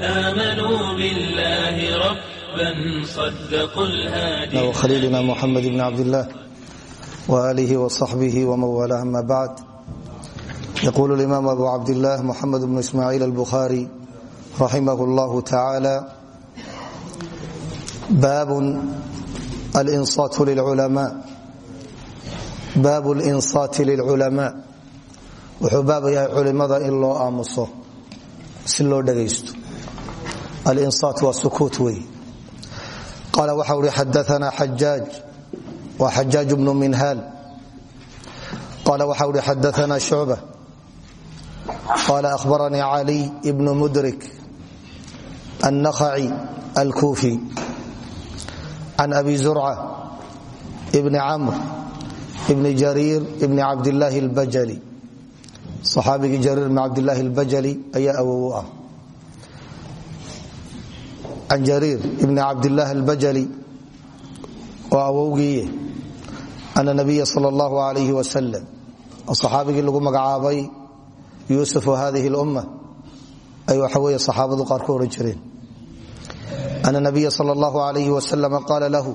آمنوا بالله ربا صدقوا الهادي وخليلنا محمد بن عبد الله وآله وصحبه ومن والاه أما بعد يقول الإمام أبو عبد الله محمد بن إسماعيل البخاري رحمه الله تعالى باب الإنصات للعلماء baabu linsaati lilculamaa wuxuu baab yahay culimada in loo aamuso si loo dhagaysto. Alinsaat waa sukuut wey qaala waxa uhi xadaana xajaaj waa xajaaj bnu minhaal. Qaala waxa uhi xadaana shucba. Qaala ahbaranii caliy bnu mudrik annakhaci alkuufi. Can abi zurca bni camr bn jariir bn cabdilaahi اlbajali صaxaabigii jariir bn cabdilaahi اlbajali ayaa awow u ah can jariir bn cabdilaahi اlbajali oo awowgiiye ana nabiya sal اllahu alayh wasalam oo صaxaabigii lagu magacaabay yuusufu hadihi اlumma ay waxa weeye saxaabadu qaar ku odhan jireen ana nabiya sal اllahu alayh wasalam qaala lahu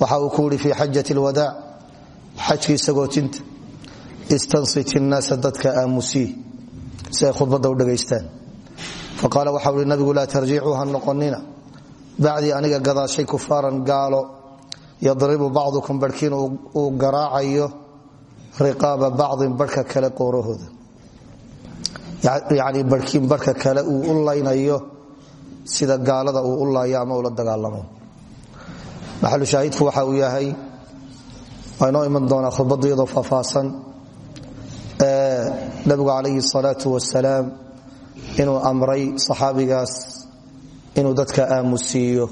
waxa uu ku yihi fi xajaة اlwadaac xajkii sagootinta istansit innaasa dadka aamusii si ay khudbadda u dhagaystaan faqaala waxau hi nabigu laa tarjicuu ha noqonina. Aniga gadaashay kufaaran gaalo yadribu bacdukum barhkiin uu garaacayo riqaaba bacdin barhka kale qoorahooda. Yacnii barhkiin barhka kale uu u laynayo sida gaalada uu u laayo ama ula dagaalamo. Maxalu shaahidku waxa uu yahay waa iman doonaa khudbadda iyadoo faahfaahsan nabigu calayhi salaatu wasalaam inuu amray saxaabigaas inuu dadka aamusiiyo.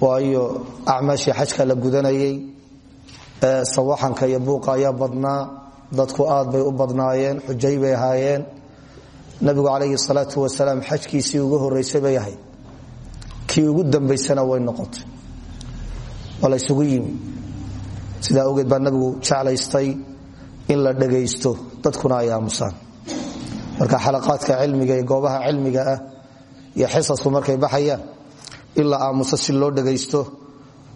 Waayo acmaashii xajka la gudanayay sawaxanka iyo buuqa ayaa badnaa dadku aad bay u badnaayeen xujay bay ahaayeen. Nabigu calayhi salaatu wasalaam xajkiisii ugu horeysay bay ahayd. Kii ugu dambaysana way noqotay. Waa la ysugu yimi. Sidaa awgeed baa nabigu in la dhagaysto dadkuna ay aamusaan. Marka xalaqaadka cilmiga iyo goobaha cilmiga ah iyo xisasku markay baxayaan in la si loo dhagaysto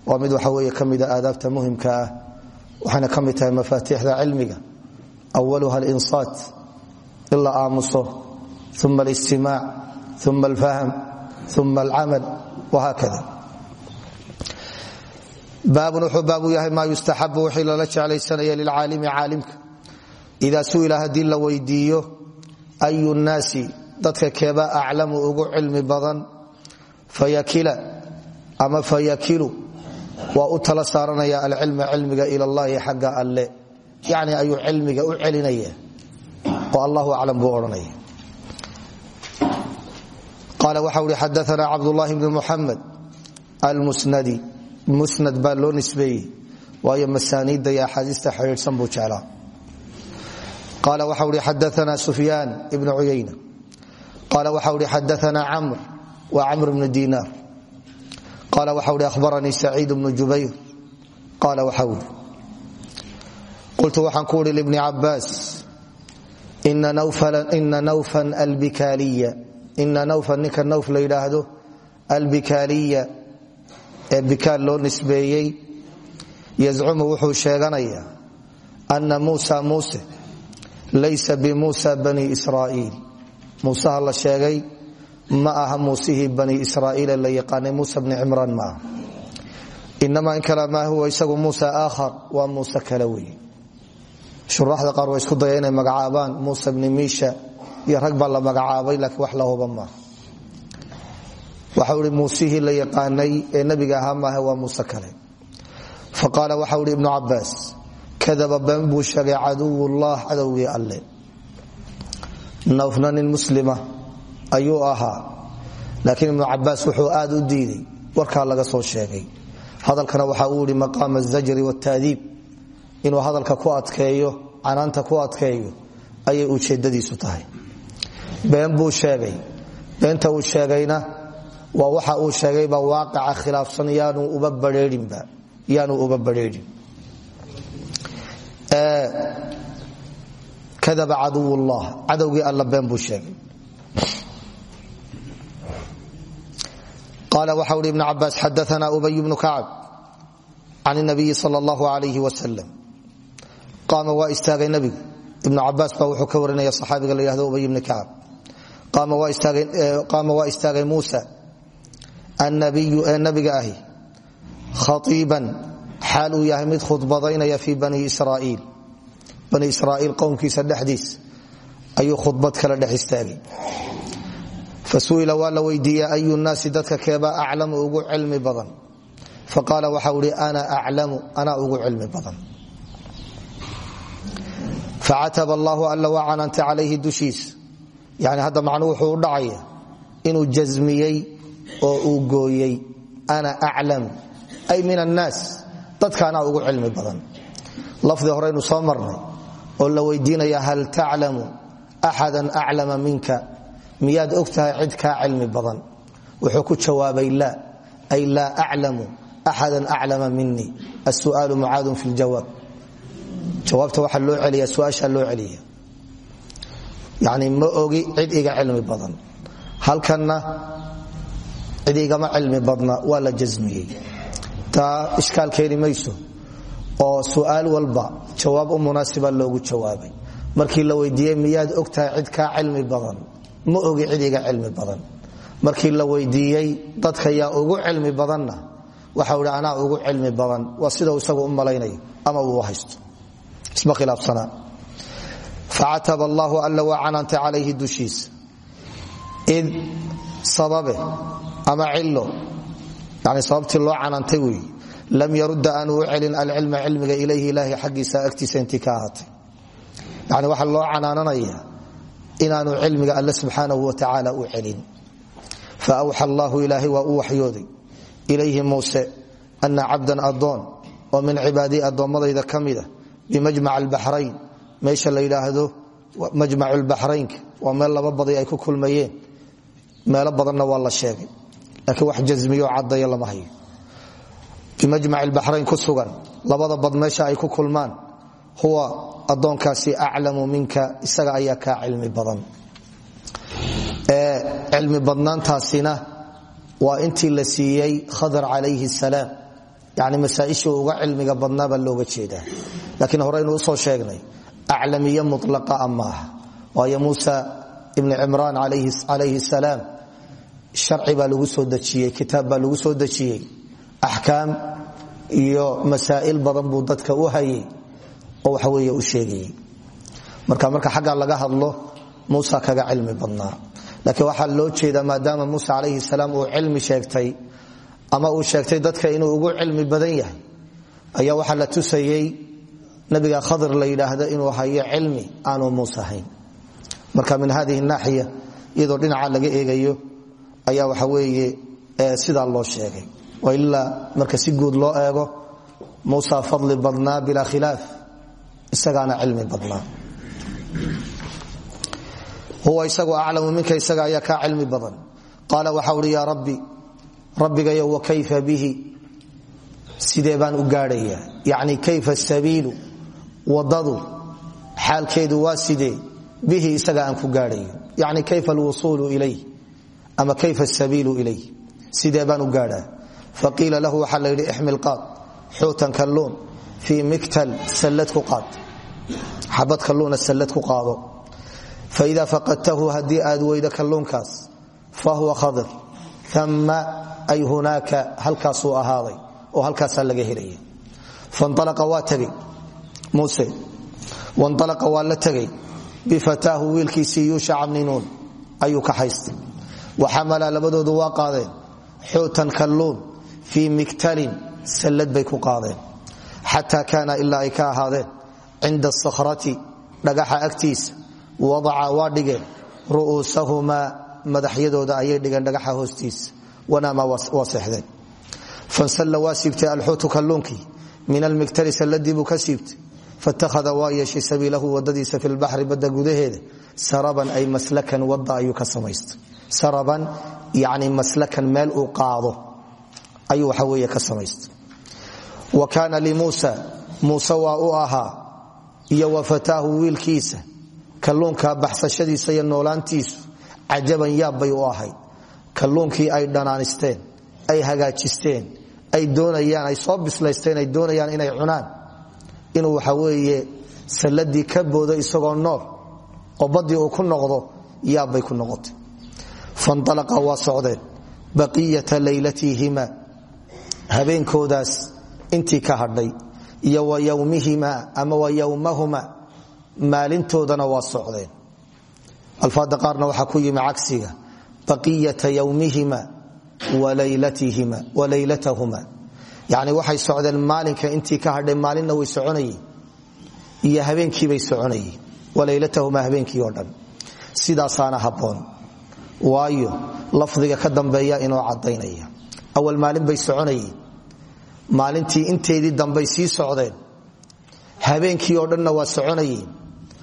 waa mid waxa weeye ka mida aadaabta muhimka ah waxayna ka mid tahay mafaatiixda cilmiga. Awaluha alinsaat in la aamuso uma alistimaac uma alfahm uma alcamal wahaakada baabun wuxuu baabu yahay maa yustaxabu wixii lala jeclaysanaya lilcaalimi caalimka. Idaa su'ila haddii la weydiiyo ayu nnaasi dadka keeba aclamu ugu cilmi badan fayakila ama fayakilu waa u tala saaranaya alcilma cilmiga ila allahi xagga alle. Yacni ayuu cilmiga u celinaya oo allahu aclam buu odhanaya qaala waxau hi xadaana cabdullahi bni muxamed almusnadi musnad baa loo nisbeeyey waayo masaaniidda iyo axaadiista xidhiidhsan buu jeclaa. Qaala waxau hi xadaana sufyaan ibnu cuyayna qaala waxau hi xadaana camr. Wa camr bnu dinaar qaala waxau hi ahbaranii saciid bnu jubayr. Qaala waxau hi qultu waxaan ku uhi libni cabaas ina nawfan ninka nawf la yidhaahdo albikaaliya ee bikaal loo nisbeeyey yazcumu wuxuu sheeganayaa ana muusa muuse laysa bimuusa bani israa'iil. Muusaha la sheegay ma aha muusihii bani israa'iile la yaqaanay muusa bni cimraan ma aha inamaa in kale maa huwa isagu muusa aakhar waa muuse kale weeye shuraaxda qaar waa isku daya inay magacaabaan muusa bni iyo rag la magacaabay laakiin wax la huba waxau hi muusihii la yaqaanay ee nabiga ahaa maaha waa muuse kale. Faqaala waxau hi ibnu cabaas kadaba been buu sheegay caduwullah cadowgii alle. Nawfna nin muslima ayuu ahaa laakiin ibnu cabaas wuxuu aad u diiday warkaa laga soo sheegay. Hadalkana waxa uu yihi maqaama azajri wataadiib inuu hadalka ku adkeeyo ayay ujeedadiisu waa waxa uu sheegayba waaqica khilaafsan yaanu uba bareerin kadaba caduw llah cadowgii alla been buu sheegay. Qaala waxa uhi ibn cabaas xadaana ubay bnu kacab can nabiyi sal allahu alayh wasalam qaama waa istaagay nabigu ibnu cabaas baa wuxuu ka warinaya saxaabiga la yhahdo ubay bni kacab. Qaama waa istaagay muusa annabiyu ee nabiga ahi khaiiban xaal uu yahay mid khudbadaynaya fii bani israaiil bani israaiil qowmkiisa dhexdiis ayuu khudbad kala dhex istaagay. fasu'ila waa la weydiiyey ayu naasi dadka keebaa aclamu ugu cilmi badan faqaala waxau ihi ana aclamu anaa ugu cilmi badan facataba allahu alla waa canaantay calayhi dushiisa yani u oo uu gooyey ana aclam ay min annaas dadka anaa ugu cilmi badan. Lafdi horeynu soo marnay oo la weydiinaya hal taclamu axada aclama minka? Miyaad og cid kaa cilmi badan. Wuxuu ku jawaabay la ay laa aclamu axada aclama minii asu'aalu mucaadun fi ljawaab jawaabta waxaa loo celiya suaashaa loo celiya yani ma ogi cid iga cilmi badan. Halkanna cid igama cilmi badna waa la jasmiyey taa ishkaal keeni mayso oo su'aal walba jawaab u munaasiba loogu jawaabay. Markii la weydiiyey miyaad og tahay cid kaa cilmi badan? Ma ogi cid cilmi badan. Markii la weydiiyey dadka yaa ugu cilmi badanna? Waxau hi anaa ugu cilmi badan. Waa sidau isagu u malaynayo ama uu haysto. Isma khilaafsanaa. Facataba allahu alla waa canaantay calayhi id sababe ama cilo yani sababtii loo canaantay weeye lam yarudda aanu u celin alcilma cilmiga ilayhi ilaahi xaggiisa agtiisa intii ka ahaatay. Yani waxaa loo canaananaya inaanu cilmiga alle subxaanahu wa tacaala u celin. Faawxa allahu ilaahay waa u waxyooday. Ilayhi muuse ana cabdan adoon oo min cibaadii addoommadayda ka mida bimajmac albaxrayn meesha la yidhaahdo majmac lbaxraynka waa meel laba baday ay ku kulmayeen. Meelo badanna waa la sheegay laakiin wax jasmiyo cadaya lama hayo. Bimajmac lbaxrayn ku sugan labada bad meesha ay ku kulmaan huwa adoonkaasi aclamu minka isaga ayaa kaa cilmi badan. Cilmi badnaantaasina waa intii la siiyey khadar calayhi salaam. Yani masaaishii uga cilmiga badnaabaa looga jeedaa. Laakiin horeynu u soo sheegnay aclamiye mulaa maaha. Waayo muusa ibni cimraan calayhi sharci baa lagu soo dejiyey kitaab baa lagu soo dejiyey axkaam iyo masaa'il badan buu dadka u hayay oo waxa wey u sheegayey marka marka xagga laga hadlo muusa kaga cilmi badnaa. Laakiin waxaa loo jeedaa maadaama muuse calayhi salaam uu cilmi sheegtay ama uu sheegtay dadka inuu ugu cilmi badan yahay ayaa waxaa la tusayey nabiga khadir la yidhaahdo inuu hayo cilmi aanu muuse hayn. Marka min hadihi naaxiya iyadoo dhinaca laga eegayo ayaa waxa weeye sidaa loo sheegay. Ilaa marka si guud loo eego muusa fadli badnaa bilaa khilaaf isagaana cilmi badnaa. Huwa isagu aclamu minka isaga ayaa kaa cilmi badan. Qaala waxa uhi yaa rabbi rabbigayo wa kayfa bihi? Sidee baan u gaadhaya? Yani kayfa sabiilu? Wadadu xaalkeedu waa sidee? Bihi isaga aan ku gaadhayo yani kayfa alwusuulu ilayh ama kayfa sabiilu ilayh sidee baan u gaadhaa? Faqiila lahu waxaa la yidhi ixmil qaad xuutan kalluun fii miktal sallad ku qaad. Xabad kalluuna sallad ku qaado. Faida faqadtahu haddii aad weydo kalluunkaas fa huwa khadir. Ama ay hunaaka halkaasuu ahaaday oo halkaasaa laga helaya. Fanalaqa waa tegey muuse wanalaqa waa la tegey bifataahu wiilkiisii yuushaca bni nuun ayuu ka haystay waxamala labadoodu waa qaadeen. Xuutan kalluun fii miktalin sallad bay ku qaadeen. Xataa kaana ilaa ay ka ahaadeen. Cinda asakhrati dhagaxa agtiisa wadaca waa dhigeen. Ru'uusahumaa madaxyadooda ayay dhigeen dhagaxa hoostiisa wanaama waa seexdeen. Fansalla waa siibtay alxuutu kalluunkii min almigtari salladii buu ka siibtay. Fatakhada waa yeeshay sabiilahu wadadiisa fi lbaxri badda saraban ay maslakan wada ayuu ka samaystay saraban yani maslakan meel uu qaado. Ayuu waxa weeye ka samaystay. Wa kaana limuusa muuse waa u ahaa iyo wa fataahu wiilkiisa kalluunka baxsashadiisa iyo noolaantiisu cajaban yaabbay u ahayd kalluunkii ay dhanaanisteen ay hagaajisteen ay doonayaan ay soo bislaysteen ay doonayaan inay cunaan. Inuu waxa weeye salladii ka boodo isagoo nool oo baddii uu ku noqdo yaabbay ku noqotay fanalaqa waa socdeen baqiyata laylatihima habeenkoodaas intii ka hadhay iyo wa yowmihima ama wa yowmahuma maalintoodana waa socdeen. alfaada qaarna waxaa ku yimi cagsiga baqiyata yowmihima wa laylatahuma yani waxay socdeen maalinka intii ka hadhay maalinna way soconayeen iyo habeenkiibay soconayeen waayo lafdiga ka dambeeya inoo cadaynaya awal maalin bay soconayeen. Maalintii inteedii dambay socdeen. Habeenkii oo dhanna waa soconayeen.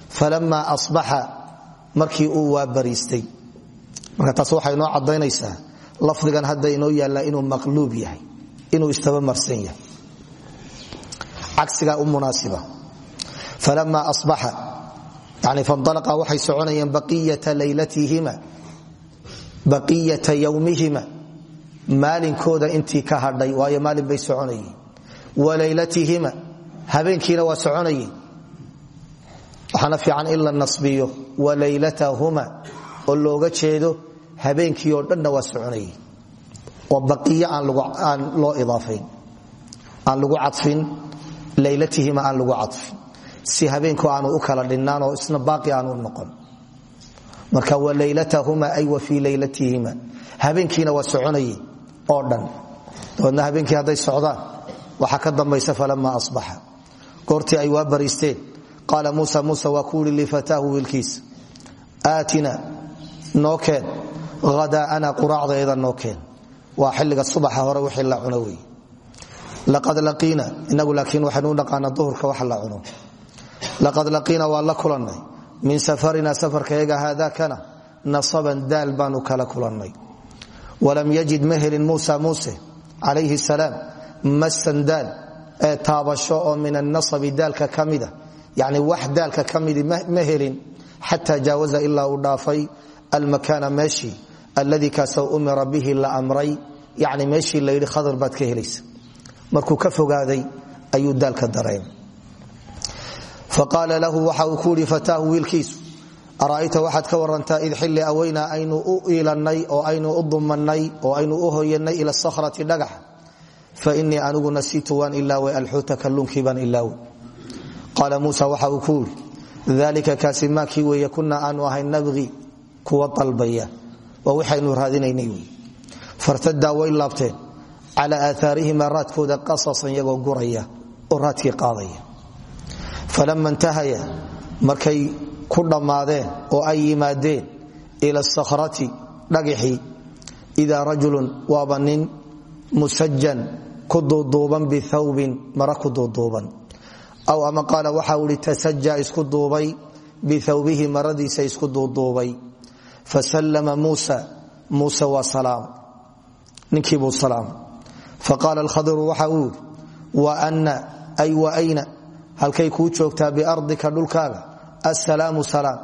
Falamaa asbaxa markii uu waabariistay marka taas waxay inoo cadaynaysaa lafdigan hadda inoo yaallaa inuu maqluub yahay inuu istabamarsan yahay. Cagsigaa u munaasiba. Falamaa asbaxa yani fanalaqa waxay soconayeen baqiyata laylatihima baqiyata yowmihima maalinkooda intii ka hadhay waayo maalin bay soconayeen. Walaylatihima habeenkiina waa soconayeen. Waxaana fiican in la nasbiyo. Walaylatahuma oo looga jeedo habeenkii oo dhanna waa soconayeen. Oo baqiyo aan loo idaafayn. Aan lagu cadfin. Laylatihima aan lagu cadfin. Si habeenku aanu u kala dhinnaan oo isna baaqi aanu noqon marka walaylatahuma ay wa fii laylatihima. Habeenkiina waa soconayeen oo dhan. Dabeedna habeenkii hadday socdaan waxaa ka dambaysa falama asbaxa. Goortii ay waa bariisteen qaala muusa muusa waa ku uri lifataahu wiilkiisa aatina noo keen. Hadaa'ana quraacdeeda noo keen. Waa xilliga subaxa hore wixii la cuno laqad laqiina inagu laakiin waxaynu u naqaana duhurka waxa la cuno. Laqad laqiina waa la kulannay min safarina safarkayaga haadakana nasaban daal baanu kala kulannay. Walam yajid ma helin muusa muuse calayhi masan daal taabasho oo min annasabi daalka ka mida yani wax daalka ka midi ma helin xataa jaawaza ilaa uu dhaafay almakaana meeshii alladii kaasoo umira bihi la amray. Yani meeshii la yidhi khadar baad ka helaysa. Markuu ka fogaaday ayuu daalka dareen faqaala lahu waxa uu ku yidhi fataahu wiilkiisu ara'ayta waxaad ka warantaa id xilli aweynaa aynu u iilannay oo aynu u dumannay oo aynu u hoyannay ila sakhrati dhagax. Fa innii anigu nasiitu waan ilaaway alxuuta kalluunkii baan ilaaway qaala muusa waxa uu ku yidhi dalika kaasi maakii weeye kunaa aanu ahay nabqi kuwa dalbaya waa waxaynu raadinaynay wey fartadaa way laabteen falama intahaya markay ku dhammaadeen oo ay yimaadeen ila sakhrati dhagixii idaa rajulun waaba nin musajan ku duuduuban bithawbin mara ku duuduuban. Aw ama qaala waxau ihi tasaja isku duubay bithawbihi maradiisa isku duuduubay. Fasallama muusa muuse waa salaam. Ninkiibuu salaam. Faqaala alkhadiru waxa uu yidhi wa anna ay wa ayna halkay kuu joogtaa biardika dhulkaaga assalaamu salaam.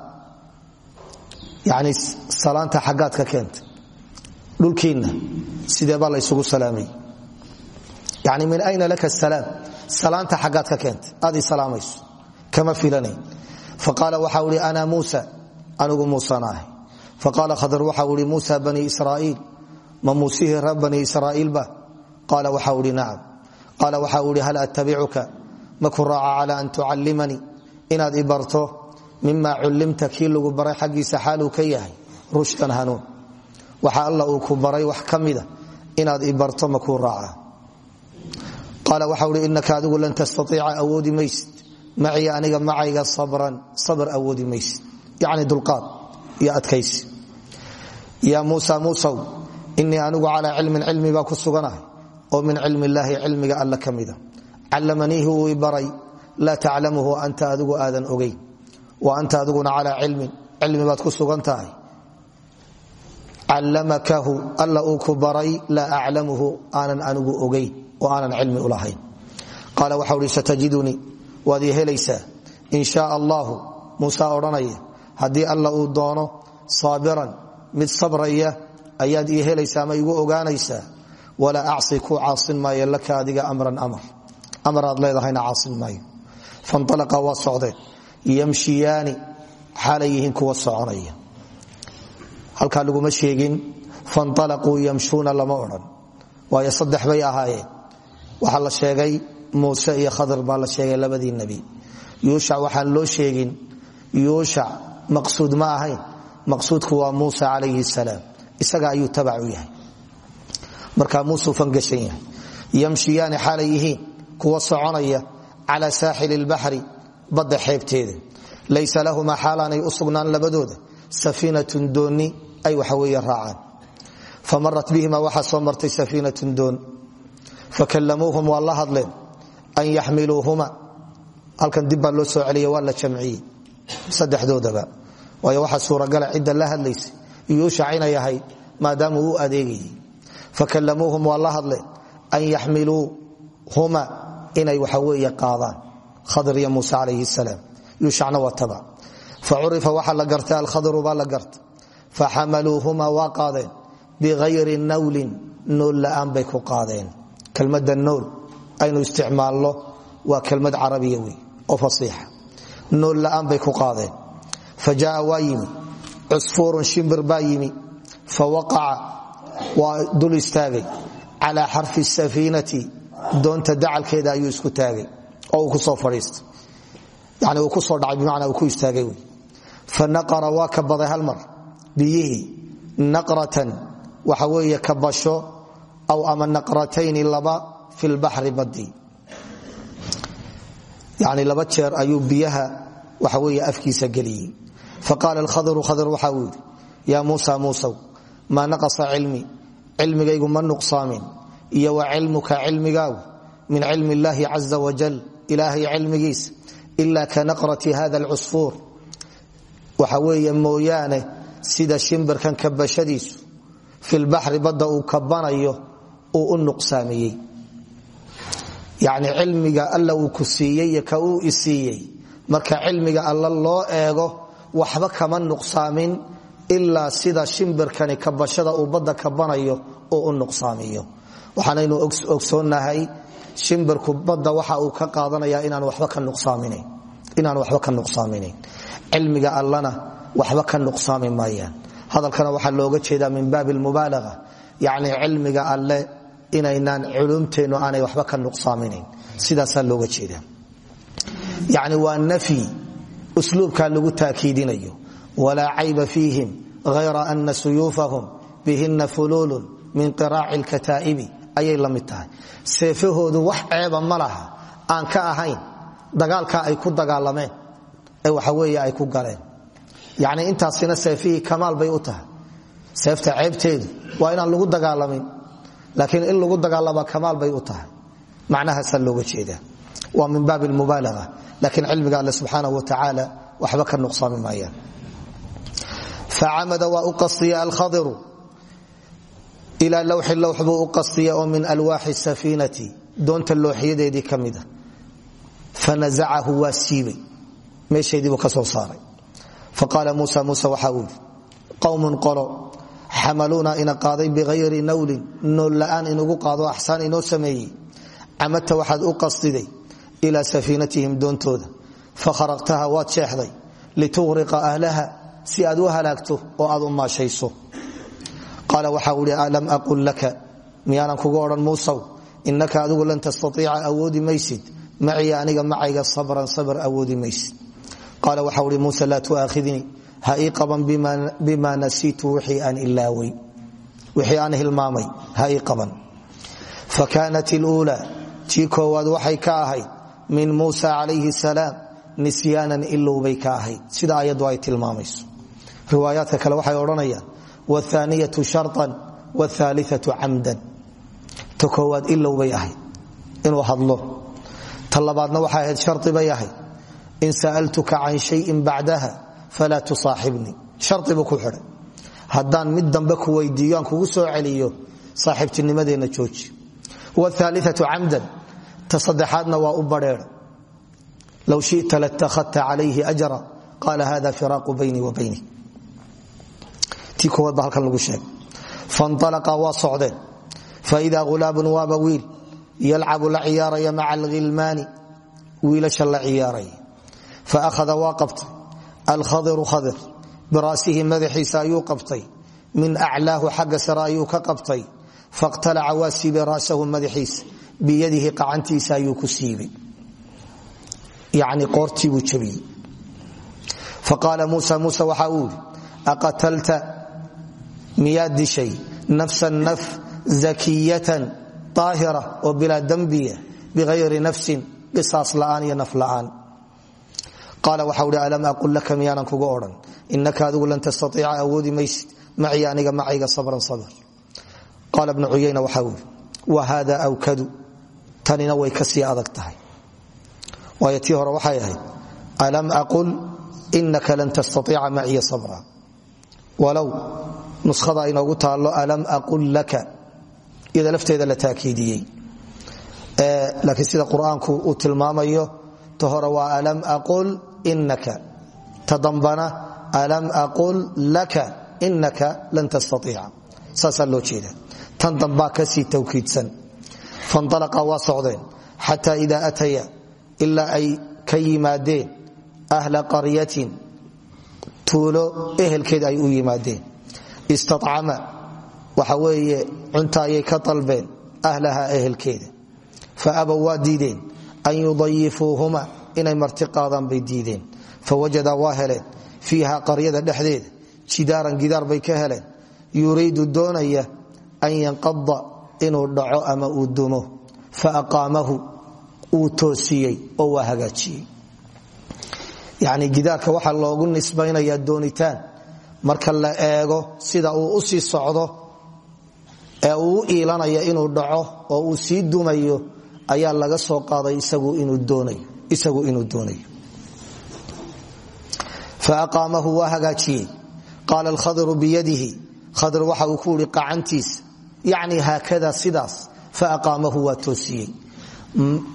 Yani salaanta xaggaad ka keenta dhulkiinna sideebaa la ysugu salaamay? Yani min ayna laka salaam? Salaanta xaggaad ka keenta aad salaamayso. Kama filanayn. Faqaala waxau ihi ana muusa. Anigu muusana ahay. Faqaala khadr waxau ihi bani israa'iil. Ma muusihii reer bani israa'iilba qaala waxau ihi nacam. Qaala waxau ihi hal attabicuka maku raaca cala an tucallimanii inaad i barto mima cullimta kii lagu baray xaggiisa xaaluu ka yahay rushdan hanuun. Waxa alla uu ku baray wax ka mida inaad i barto makuu raaca qaala waxau ihi inaka adigu lan tastaiica awoodi maysid. Maciya aniga macayga sabran sabr awoodi maysid. Yacni dulqaad iyo adkaysi. Yaa muusa muusow inii anigu calaa cilmin cilmi baa ku suganahay oo min cilmi illaahi cilmiga alla ka mida callamaniihi wuu i baray anta adigu aadan ogeyn wa anta adiguna calaa cilmin cilmi baad ku sugan tahay callamakahu alla uu baray laa aclamuhu aanan anigu ogeyn oo aanan cilmi u lahayn qaala waxau hi satajidunii waad ii helaysaa in shaa allahu muuse odhanaya alla uu doono saabiran mid sabraya ayaad ii helaysaa ama igu ogaanaysaa walaa acsi ku caasin maayo adiga amran amar amaraad leedahayna caasin maayo. Fanalaqa waa socdeen yamshiyaani xaalay yihiin kuwa soconaya. Halkaa laguma sheegin fanalaquu yamshuuna lama odhan. Waayo bay ahaayeen. Waxaa la sheegay muuse iyo khadr baa la sheegay labadii nebi. Yuushac waxaan loo sheegin yuushac maqsuud ma ahayn. Maqsuudku waa muusa calayhi salaam. Isaga ayuu tabac u yahay. Markaa muusuu fangashan yahay kuwa soconaya cala saaxili lbaxri badda xeebteeda. Laysa lahumaa xaalaanay u sugnaan labadooda safiinatun doonni ay waxaweeye raacaan. Famarat bihima waxaa soo martay safiinatun doon. Fakallamuuhum waa la hadleen an yaxmiluuhuma. Halkan dib baa loo soo celiya waa la jamciyey saddexdoodaba. Waayo waxaa suuragala cidda la hadlaysa yuushac inay ahayd maadaama uu adeegayay. Fakallamuuhum waa la hadleen an yaxmiluuhuma inay waxa weeye qaadaan khadr iyo muuse calayhi salaam. Yuushacna waa taba facurifa waxaa la gartay alkhadru baa la garta faxamaluuhuma waa qaadeen. Biayri nawlin nool la'aan bay ku qaadeen. Kelmada nool aynu isticmaalno waa kelmad carabiya wey oo fasiixa. Nool la'aan bay ku qaadeen. Fa jaaa waa yimi. Cusfuurun shimbir baa fa waqaca waa dul istaagay. Calaa xarfi safiinati doonta dacalkeeda ayuu isku taagay oo ku soo fadhiistay. Yani uu ku soo dhacay bimacnaa uu ku istaagay wey fa naqara waa ka baday hal mar. Biyihii naqratan waxa weeye ka basho aw ama naqratayni laba fi lbaxri badii yani laba jeer ayuu biyaha waxa weeye afkiisa geliyey. Faqaala alkhadru khadr waxa uu yidhi yaa muusa muusow maa naqasa cilmi? Cilmigaygu ma nuqsaamin iyo wa cilmuka cilmigaagu min cilmi illaahi caza wajal ilaahay cilmigiisa ila ka naqrati hada alcusfuur waxa weeye mooyaane sida shimbirkan kabashadiisu fi lbaxri badda uu kabanayo u nuqsaamiyey. Yacni cilmiga alla uu ku ka uu isiiyey marka cilmiga alla loo eego waxba kama nuqsaamin ilaa sida shimbirkani kabashada uu badda kabanayo uu u nuqsaamiyo waxaanaynu ogsoonnahay shimbirku badda waxa uu ka qaadanaya inaan waxba ka nuqsaaminayn cilmiga allana waxba ka nuqsaami maayaan. Hadalkana waxaa looga jeedaa min baabi lmubaalaga yacni cilmiga alle inaynaan culumteennu aanay waxba ka nuqsaaminayn. Sidaasaa looga jeeda yani waa nafyi usluubkaa lagu taakiidinayo. Walaa cayba fiihim hayra ana suyuufahum bihina fuluulun min qiraaci lkataa'ibi ayay la mid tahay. Seefahoodu wax ceeba ma laha. Aan ka ahayn dagaalkaa ay ku dagaalameen. Ee waxa weeye ay ku galeen. Yacni intaasina seefihii kamaal bay u tahay. Seefta ceebteedu waa inaan lagu dagaalamin. Laakiin in lagu dagaalamaa kamaal bay u tahay. Macnahaasaa looga jeedaa. Waa min baabi lmubaalaga laakiin cilmiga alle subxaanahu watacaala waxba ka nuqsaami maayaan. Facamada waa u qastiya alkhadiru ilaa lowxi lowx buu u qastiya oo min alwaaxi safiinati doonta looxyadeedii ka mida fanazacahu waa siibay. Meesheediibuu saaray. Faqaala muusa muuse waxaa uu yidhi? Qowmun qolo xamaluuna ina qaaday biayri nawlin nool la'aan inugu qaado axsaan inoo sameeyey. Camadta waxaad u qastiday ilaa safiinatihim doontooda. Fakharaqtaha waad sheexday. Lituqriqa ahlaha si aad u halaagto oo aad u maashayso qaala waxa ihi alam aqul laka miyaanan kugu odhan muusow innaka adigu lan tastaiica awoodi maysid maciya aniga macayga sabran sabr awoodi maysid qaala waxau ihi muuse laa tuaakhidnii ha ii bima nasiitu wixii aan ilaaway wixii aan hilmaamay ha ii fa kaanat iluulaa tii koowaad waxay ka ahayd min muusa calayhi salaam nisyaanan ilowbay ka ahayd sida ayaddu ay tilmaamayso riwaayaadka kale waxay odhanayaan wthaaniyatu sharطan wthaaliatu camdan ta koowaad ilow bay ahayd inuu hadlo ta labaadna waxay ahayd shari bay ahayd in sa'altuka can shayin bacdaha falaa tusaaxibnii shari buu ku xidhay haddaan mid dambe ku weydiiyo aan kugu soo celiyo saaxiibtinimadeenna jooji wthaaliatu camdan ta saddexaadna waa u badheera low shita latakhadta calayhi ajra qaala hada firaaqu bayni wa bayni tii koowaad ba halkan lagu sheegay. Fanalaqa waa socdeen. Faida hulaabun waaba wiil. Yalcabu la ciyaaraya maca alghilmaani. Wiilasha la ciyaaraya faahada waa qabtay. Alkhadiru khadir. Biraasihi madaxiisa ayuu qabtay. Min aclaahu xagga sare ka qabtay. Faqtalaca waa siibay raasahu madaxiisa. Biyadihi qacantiisa ayuu ku siibay. Yani qoortiibuu jabiyey. Faqaala muusa muuse waxa uu yidhi miyaad dishay nafsan naf zakiyatan aahira oo bilaa dembiya biayri nafsin qisaas la'aan iyo naf la'aan. Qaala waxau hi alam aqul laka miyaanan kuga odhan? Inaka adigu lan tastaiica awoodi maysid. Macii aniga macayga sabran sabr. Qaala bnu cuyayna waxa uu yidhi wa hada awkadu. Tanina way ka sii adag tahay. Waayo tii hore alam aqul inaka lan tastaiica maciya sabra. Walow nuskhada inoogu taallo alam aqul laka? Iyada lafteeda la taakiidiyey. Laakiin sida qur'aanku uu tilmaamayo ta hore waa alam aqul inaka ta dambana alam aqul laka inaka lan tastaiica saasaa loo jeeda tan dambaa ka sii tawkiidsan. Fanalaqa waa socdeen. Xata ida ataya ilaa ay ka yimaadeen ahla qaryatin tuulo ehelkeed ay u yimaadeen istacama waxa weeye cunta ayay ka dalbeen ahlaha ehelkeeda. Fa abow waa diideen. An yudayifuuhuma inay marti qaadaan bay diideen. Fawajadaa waa heleen. Fiiha qaryada dhexdeeda jidaaran gidaar bay ka heleen. Yuriidu doonaya an yanqada inuu dhaco ama uu dumo. Faaqaamahu uu toosiyey oo waa hagaajiyey. Yani gidaarka waxaa loogu nisbaynayaa doonitaan marka la eego sida uu u sii socdo ee uu u iilanaya inuu dhaco oo uu sii dumayo ayaa laga soo qaaday isagu inuu doonayo faaqaamahu waa hagaajiyey. Qaala alkhadiru biyadihi khadir waxa uu ku uri qacantiisa yacni haakada sidaas. Faaqaamahu waa toosiyey.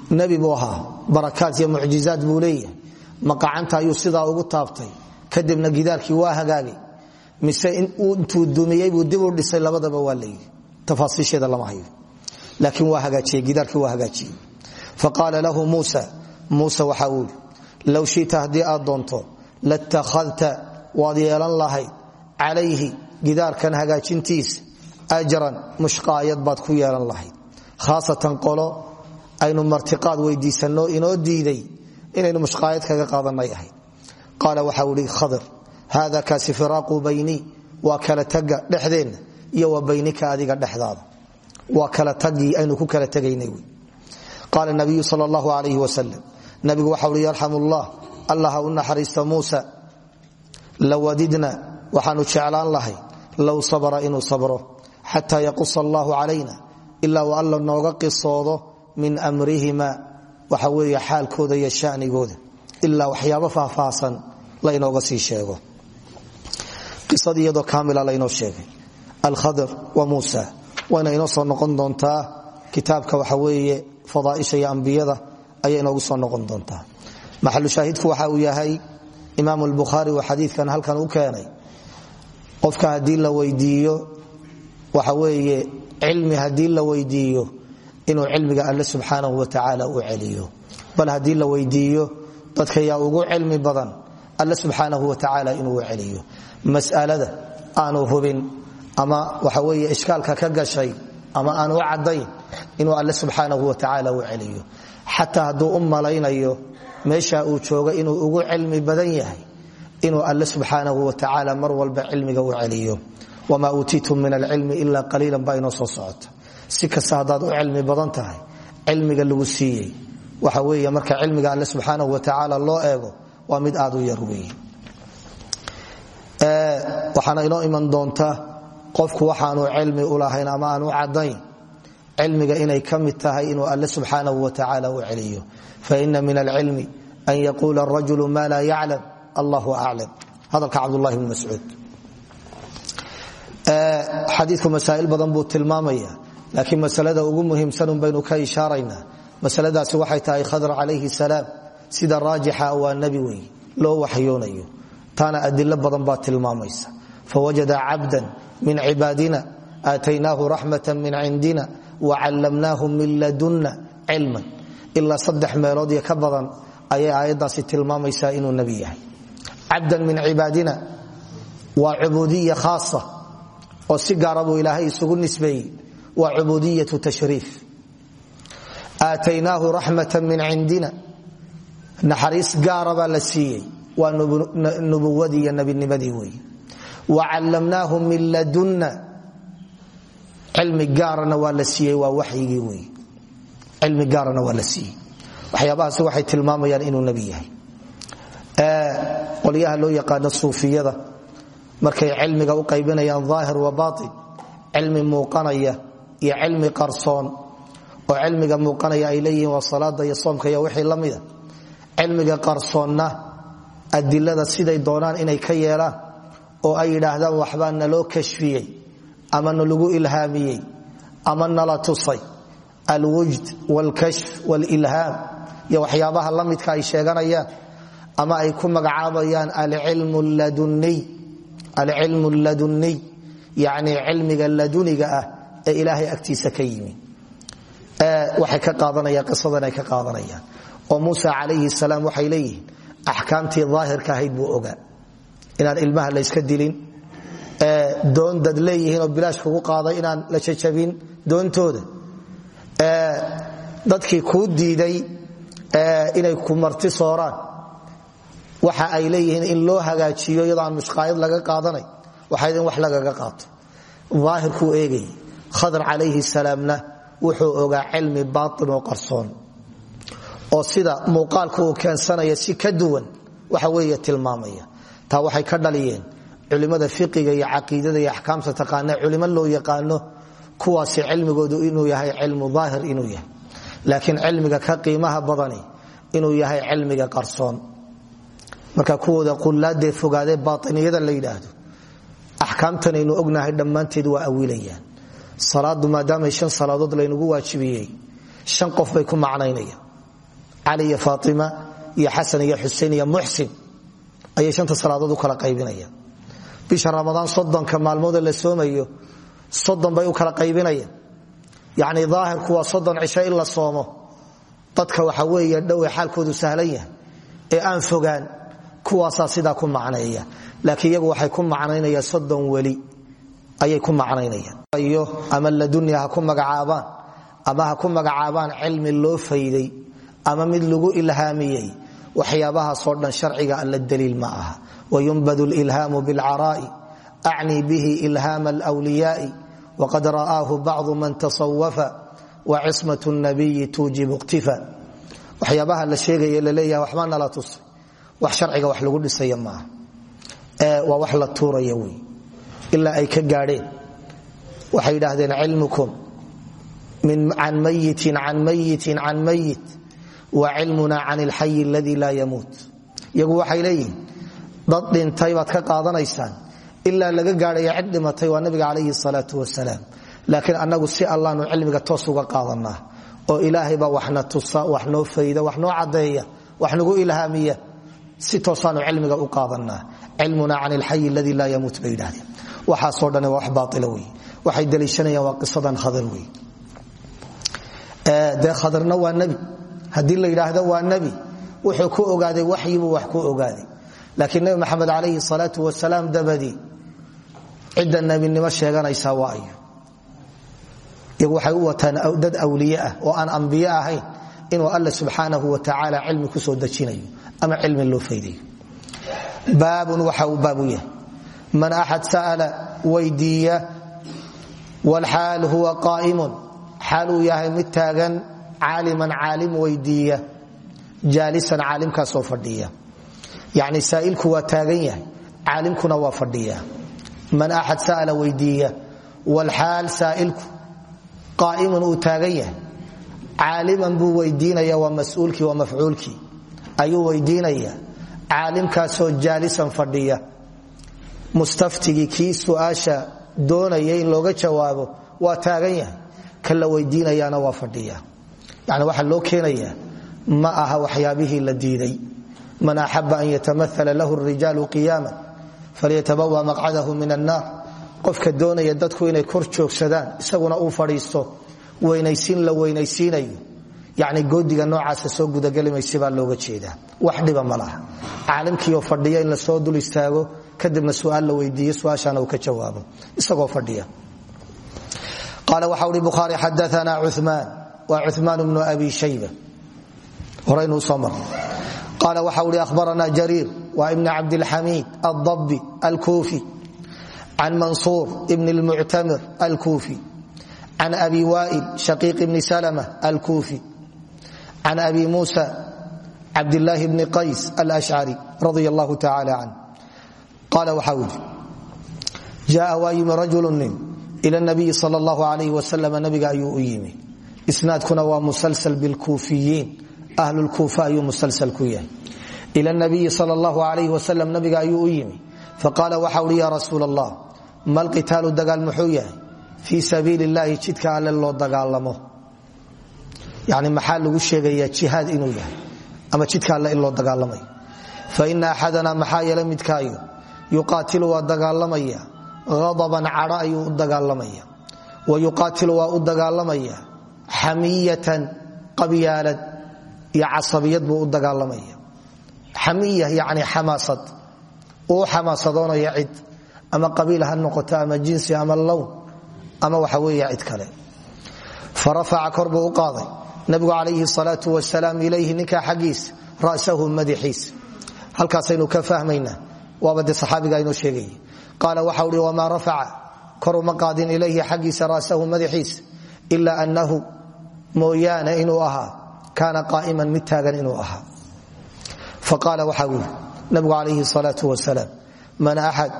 Nebi buu ahaa iyo mucjizaad buu leeyahay. Ayuu sidaa ugu taabtay. Kadibna gidaarkii waa hagaagay mise intuu dumiyey buu dib u dhisay labadaba waa layidhi tafaasiisheeda lama hayo. Laakiin waa hagaajiyey gidaarkii waa hagaajiyey. Faqaala lahu muusa muuse waxa uu yidhi low shita aad doonto latakhadta waad yeelan lahayd calayhi gidaarkan hagaajintiisa ajran mushqaayad baad ku yeelan lahayd. Khaasatan qolo aynu martiqaad weydiisanno inoo diiday inaynu mushqaayad kaga qaadanay ahayd. Qaala waxa uu ihi khadir hada kaasi firaaqu baynii waa kala taga dhexdeenna iyo wa baynika adiga dhexdaada. Waa kala tagii aynu ku kala tegaynay wy qaala nabiyu sal allahu alayh wasalam nabigu waxa uhi yarxam ullah allah ha u naxariista muusa. Lawadidna waxaanu jeclaan lahay low sabra inuu sabro xataa yaqusa allahu calayna ilaa uu alla nooga qisoodo min mrihima waxa weeye xaalkooda iyo shanigooda. Ilaa waxyaabo faahfaahsan laynooga sii sheego qisadii iyadoo kaamila laynoo sheegay. Alkhadir wa muusa. Wayna inoo soo noqon doontaa kitaabka waxa weeye fadaaisha iyo ayay inoogu soo noqon doontaa. Maxalu shaahidku waxa uu yahay imaam lbukhaari uu xadiidkan halkan u keenay. Qofka haddii la weydiiyo waxa weeye cilmi haddii la weydiiyo inuu cilmiga alle subxaanahu watacaala u celiyo. Bal haddii la weydiiyo dadka yaa ugu cilmi badan alle subxaanahu watacaala inuu celiyo masalada aanu hubin ama waxa weeye ishkaalka ka gashay ama aan u caddayn inuu alle subxaanahu watacaala u celiyo. Xataa hadduu u meesha uu joogo inuu ugu cilmi badan yahay inuu alle subxaanahu watacaala mar walba cilmiga u celiyo. Wma uutiitum min alcilmi ila qaliilan baa inoo soo socota. Si kasta cilmi badan tahay cilmiga lagu siiyey waxa weeye marka cilmiga alle subxaanahu watacaala loo eego waa mid aad u yar weeye waxaana inoo iman doonta qofku waxaanu cilmi u lahayn ama aan u cilmiga inay ka mid tahay inuu alle subxaanahu wa tacaala u celiyo. Faina min alcilmi an yaquula arajulu ma laa yaclam. Allahu aclam hadalka cabdulahi bn mascuud. Xadiiku masaail badan buu tilmaamaya laakiin masalada ugu muhiimsanun baynu ka ishaaraynaa. Masaladaasi waxay tahay khadr calayhi salaam. Sida raajixa waa nebi loo waxyoonayo. Taana adilo badan baa tilmaamaysa fawajada cabdan min cibaadina aataynaahu raxmata min cindina wacallamnaahu min ladunna cilman ilaa saddex meelood iyo ka badan ayay aayaddaasi tilmaamaysaa inuu nebi yahay cabdan min cibaadina waa cubuudiya khaasa oo si gaara buu ilaahay isugu nisbeeyey waa cubudiyatu tashriif aataynaahu raxmata min cindina naxariis gaara wa callamnaahu min ladunna cilmi gaarana waa la siiyey waa waxyigii wey cilmi gaarana waa la siiyey waxyaabahaasi waxay tilmaamayaan inuu nebi yahay qolyaha loo yaqaano suufiyada markay cilmiga u qaybinayaan aahir wa bain cilmi muuqanaya iyo cilmi qarsoon oo cilmiga muuqanaya ay leeyihiin waa salaada iyo soomka siday doonaan inay ka yeelaan oo ay yidhaahdaan waxbaa naloo kashfiyey ama nalagu ilhaamiyey ama nala tusay alwujd wlkashf wlilhaam iyo waxyaabaha la ay sheeganayaan ama ay ku magacaabayaan alcilmu laduniy yani cilmiga laduniga ah ee ilaahay agtiisa ka yimi. Waxay ka qaadanayaan qisadan ay ka qaadanayaan. Oo muusa calayhi salaam waxay leeyihiin axkaamtii daahirka ahayd buu ogaa inaan ilmaha layska dilin doon dad leeyihiin oo bilaash kugu qaaday inaan la jajabin doontooda dadkii kuu diiday inay ku marti sooraan. Waxa ay leeyihiin in loo hagaajiyo iyadoo aan laga qaadanay waxayd wax lagaga qaato. Aahirkuu eegay khadr calayhi salaamna wuxuu ogaa cilmi baain oo qarsoon. Oo sida muuqaalka uu keensanaya si ka duwan waxa weeye tilmaamaya taa waxay ka dhaliyeen culimmada fiqiga iyo caqiidada iyo axkaamta taqaana culimo loo yaqaano kuwaasi cilmigoodu inuu yahay cilmu daahir inuu yahay. Laakiin cilmiga ka qiimaha badani inuu yahay cilmiga qarsoon. Marka kuwooda qullaadee fogaadee baainiyada la yidhaahdo axkaamtanaynu ognahay dhammaanteed waa awilayaan. Salaadu maadaamay shan salaadood laynagu waajibiyey shan qof bay ku macnaynayaan. Cali iyo faatima iyo xasan iyo xusein iyo ayay shanta salaadood u kala qaybinayaan. Bisha ramadaan soddonka maalmoode la soomayo soddon bay u kala qaybinayaan. Yacni daahirku waa soddon cisho in soomo dadka waxa weeye dhowe xaalkoodu sahlan yahay ee aan fogaan kuwaasaa sidaa ku macneeya laakiin iyagu waxay ku macnaynayaan soddon weli ayay ku macnaynayaan. Iyo ama ladunya ha ku magacaabaan ama ha ku magacaabaan cilmi loo fayday ama mid lagu ilhaamiyey waxyaabahaasoo dhan sharciga alla daliil ma aha. Wayunbadu lilhaamu bilcaraa'i acnii bihi ilhaama alwliyaai waqad ra'aahu bacdu man tasawafa wa cismat nabiyi tuujibu iqtifa. Waxyaabaha la sheegaya laleeyaha waxbaa nala tusay wax sharciga wax lagu dhisaya maaha waa wax la tuuraya wey. Ilaa ay ka gaadheen. Waxay yidhaahdeen cilmukum can mayitin can mayitin can mayit wa cilmuna can ilxayi aladii laa yamuut. Iyagu waxay leeyihiin dad dhintay baad ka qaadanaysaan ilaa laga gaadhaya cid dhimatay waa nabiga calayhi salaatu wasalaam. Laakiin annagu si allaanu cilmiga toos uga qaadanaa oo ilaahay baa waxna tusa wax noo fayda caddeeya wax nagu ilhaamiya si toosaanu cilmiga u qaadanaa cilmuna can ilxayi aladii laa yamuut bay yidhahdeen waxaasoo dhan waa wax baaila waxay daliishanayaan waa qisadan khadar wey dee khadarna waa nebi haddii la yidhaahdo waa nebi wuxuu ku ogaaday waxyibuu wax ku ogaaday. Laakiin nebi maxamed calayhi salaatu wasalaam dabadii cidda nebinimo sheeganaysaa waa ayo iyagu waxay u wataan dad awliye ah oo aan ambiye ahayn inuu alla subxaanahu wa tacaala cilmi ku soo dejinayo ama cilmi loo faydayo baabun waxa uu baabu yahay. Man axad sa'ala weydiiya wlxaal huwa qaa'imun. Xaal uu yahay mid taagan caaliman caalim weydiiya jaalisan caalimkaasoo fadhiya. Yacni saa'ilku waa taagan yahay caalimkuna waa fadhiya. Man axad sa'ala weydiiya wlxaal saa'ilku qaa'imun uu taagan yahay. Caaliman buu weydiinaya waa mas'uulkii waa mafcuulkii. Ayuu weydiinaya caalimkaasoo jaalisan fadhiya. Mustaftigii kii su'aasha doonaya in looga jawaabo waa taagan yahay. Kan la waa fadhiya yani waxaa loo keenaya ma aha waxyaabihii la diiday. Man axaba an yatamaala lahu rijaalu qiyaama falyatabawa maqcadahu min annaar. Qofka doonaya dadku inay kor joogsadaan isaguna uu fadhiisto weynaysiin la weynaysiinayo. Yani goodiga noocaasa soo gudagelimaysabaa looga jeedaa. Wax dhiba ma laha. Caalimkiioo fadhiya in la soo dul istaago kadibna suaal la weydiiyo suaashaana uu ka jawaabo. Isagoo fadhiya. Qaala waxa ui bukhaari xadaana cumaan waa cumaan bnu abi shayba. Horaynuu soo mar qaala waxa ui ahbarana jariir waa ibn cabdilxamiid aldabi alkuufi can mansuur ibn lmuctamir alkuufi can abi waa'il shaqiiq ibni salma alkuufi can abi muusa cabdilaahi bni qays alashcari radi allahu tacala can qaala waxaa wili jaaa waa yimi rajulu nin ila nabiyi sal allahu alayh wasalam nabiga ayuu u yimi isnaadkuna waa musalsal bilkuufiyiin. Ahlulkuufa ayuu musalsal ku yahay. Ila nabiyi sal allahu alayh wasalam nabiga ayuu u yimi. Faqaala waxa uhi ya rasuul mal qitaalu dagaal muxuu yahay? Fii sabiili jidka alle loo dagaalamo. Yani maxaa lagu sheegayaa jihaad inuu yahay? Ama jidka alle in loo dagaalamayo faina axadana maxaa yeele midkaayo yuqaatilu waa dagaalamaya. Adaban cadho dagaalamaya. Wa yuqaatilu waa u dagaalamaya xamiyatan qabyaalad iyo casabiyad buu u dagaalamaya. Xamiya yani xamaasad. Uu xamaasadoonaya cid ama qabiil ha noqoto ama jinsi ama lown ama waxa weeya cid kale. Farafaca kor buu u qaaday. Nabigu calayhi salaau wasalaam ilayhi ninkaa xaggiisa ra'sahu madaxiisa halkaasaynu ka fahmaynaa waaba de saxaabiga inoo sheegay qaala waxa uhi wamaa rafaca? Kor uma qaadin ilayhi xaggiisa ra'sahu madaxiisa ila annahu mooyaane inuu ahaa kaana qaa'iman mid taagan inuu ahaa. Faqaala waxa uu yidhi nabigu calayhi salaau wasalaam man axad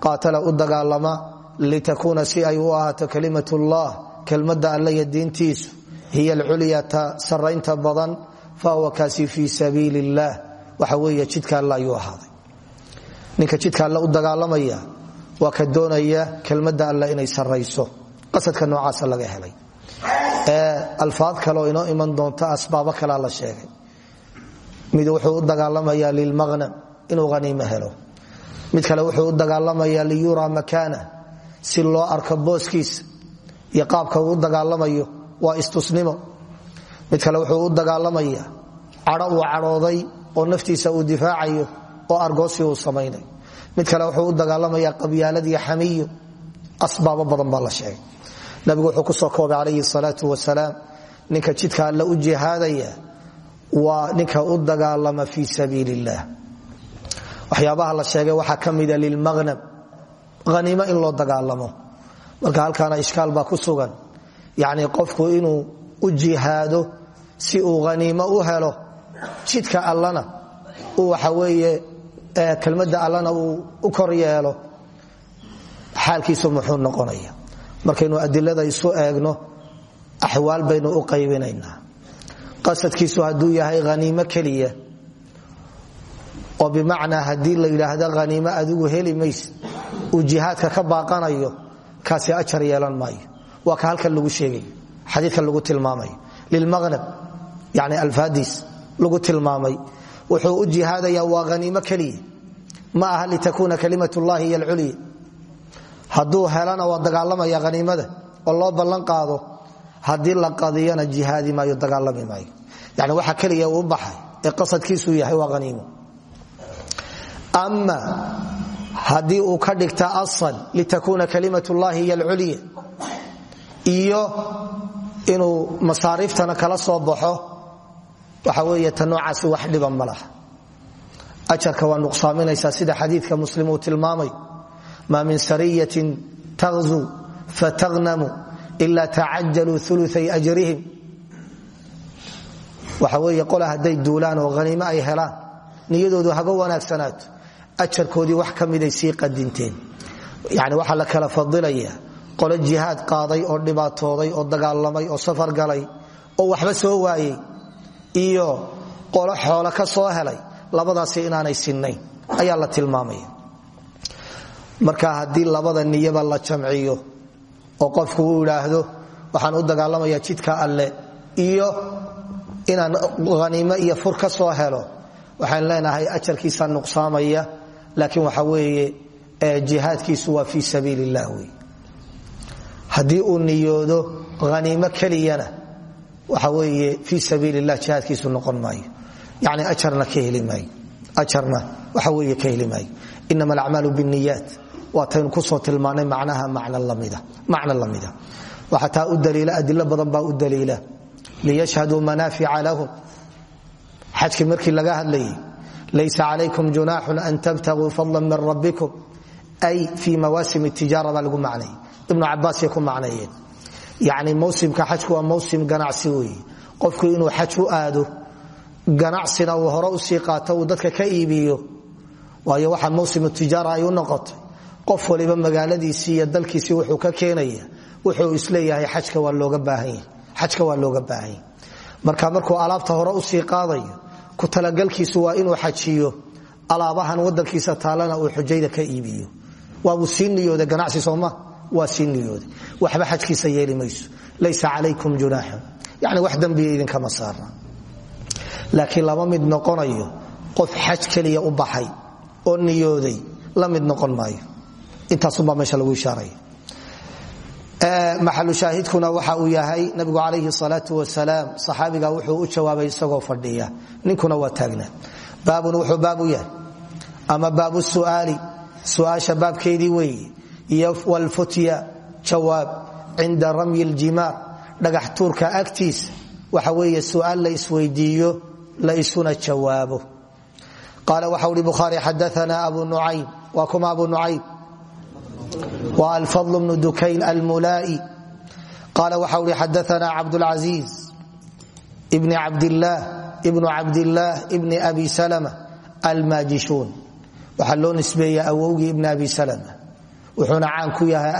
qaatala u dagaalama litakuuna si ay u ahaato kalimat ullah kelmadda alle iyo diintiisu hiy alculyata saraynta badan fahuwa kaasi fii sabiili اllah waxa weeye jidka ahaaday. Ninka jidka alle u dagaalamaya ka doonaya kelmadda alle inay sarayso qasadka noocaasa laga helay alfaad kaleoo inoo iman doonta asbaabo kalea la sheegay. Mid wuxuu u dagaalamaya lilmaqnam inuu haniimo helo. Mid kale wuxuu u dagaalamaya liyura makaana si loo arko booskiisa iyo qaabka uu u dagaalamayo waa istusnimo. Mid kale wuxuu u dagaalamaya cadho uu cadhooday oo naftiisa uu difaacayo oo argoosi uu samaynayo. Mid kale wuxuu u dagaalamaya qabyaalad iyo xamiyo asbaabo badan baa la sheegay nabigu wuxuu ku soo koobay calayhi salaau wasalaam ninka jidka alle u jihaadaya waa ninka u dagaalama fii sabiil illah waxyaabaha la sheegay waxaa ka mida lilmaqnam haniimo in loo dagaalamo. Marka halkaana ishkaal baa ku sugan yacni qofku inuu u jihaado si uu haniimo u helo jidka allana uu waxa weeye kelmadda allana uu u kor yeelo xaalkiisu muxuu noqonaya markaynu adilada isu eegno axwaal baynu u qaybinaynaa. Qasadkiisu hadduu yahay haniimo keliya oo bimacnaa haddii la yidhaahdo haniimo adigu heli mayse uu jihaadka ka baaqanayo kaasi ajar yeelan maayo. Waa ka halkan lagu sheegayo xadiikan lagu tilmaamayo lilmaqnab yani alfaadiis lagu tilmaamay. Wuxuu u jihaadaya waa haniimo keliya. Ma aha litakuuna kalimat llahi hiy alculya hadduu helana waa dagaalamaya haniimada oo loo ballan qaado haddii la qadiyana jihaadi maayo dagaalami maayo. Yani waxa keliya uu baxay ee qasadkiisu yahay waa haniimo ama haddii uu ka dhigta asal litakuuna kalimat llahi hiy alculya iyo inuu masaariiftana kala soo baxo waxa weeye ta noocaasi wax dhiban ma ajarka waa nuqsaaminaysaa sida xadiidka muslim uu maa min sariyatin taghzu fatagnamu ila tacajaluu uluay ajrihim. Waxa weeye qola hadday duulaan oo haniimo ay helaan niyadoodu haba wanaagsanaato ajarkoodii wax ka miday sii qadinteen. Yani waxaa la kala fadilaya qolo jihaad qaaday oo dhibaatooday oo dagaalamay oo safar galay oo waxba soo waayey iyo qolo xoolo ka soo helay labadaasi inaanay sinnayn marka haddii labada niyaba la jamciyo oo qofku uu idhaahdo waxaan u dagaalamaya jidka alle iyo inaan haniimo iyo fur ka soo helo waxaan leenahay ajarkiisa nuqsaamaya. Laakiin waxa weeye jihaadkiisu waa fii sabiil illah uu niyoodo haniimo keliyana waxa weeye fii sabiil illah noqon maayo. Yani ajarna ka heli maayo. Ajarna waxa weeye ka heli maayo. Inama alacmaalu binniyaat waataynu ku soo tilmaanay macnaha macna lamida waxaa taa u daliila adilo badan baa u daliila. Liyashhaduu manaafica lahum. Xajkii markii laga hadlayay laysa calaykum junaaxun an tabtaguu fadla min rabbikum. Ay fii mawaasim tijaara baa lagu macnayay ibnu cabaasay ku macneeyeen yacni mawsimka xajku waa mawsim ganacsi weeye. Qofku inuu xaj u aado ganacsina uu hore u sii qaato uu dadka ka iibiyo waayo waxaa mawsim tijaara ay u noqotay qof waliba magaaladiisii iyo dalkiisii wuxuu ka keenaya wuxuu is leeyahay xajka waa looga baahanya marka markuu alaabta hore u sii qaadayo ku talagalkiisu waa inuu xajiyo alaabahan wadankiisa taalana uu xujayda ka iibiyo. Waabuu sii niyooda ganacsi sooma waa sii waxba xajkiisa yeeli mayso. Laysa calaykum junaaxun. Yani wax dembiya idinkama saarna. Laakiin lama mid noqonayo qof xaj keliya u baxay oo niyooday la noqon maayo intaasubaa meesha lagu ishaaray. Maxalushaahidkuna waxa uu yahay nabigu calayhi salaau wasalaam saxaabiga wuxuu u jawaabay isagoo fadhiya. Ninkuna waa taagna baabun wuxuu baabu yahay. Ama baabu suaali suaasha baabkeedii weeye. Iyo wlfutya jawaab cinda ramyi ljimaar dhagax tuurka agtiisa waxa weeye suaal la isweydiiyo la isuna jawaabo. Qaala waxa uhi bukhaari xadaana abu nucaym waa kuma abu nucaym wa alfadl bnu dukayn almulaa'i qaala waxa uhi xadaana cabdulcaiiz bni cabdillaah ibnu cabdillaah ibni abi salama almaajishuun waxaa loo nisbeeyaa awowgii ibni abi salama. Wuxuuna caan ku yahay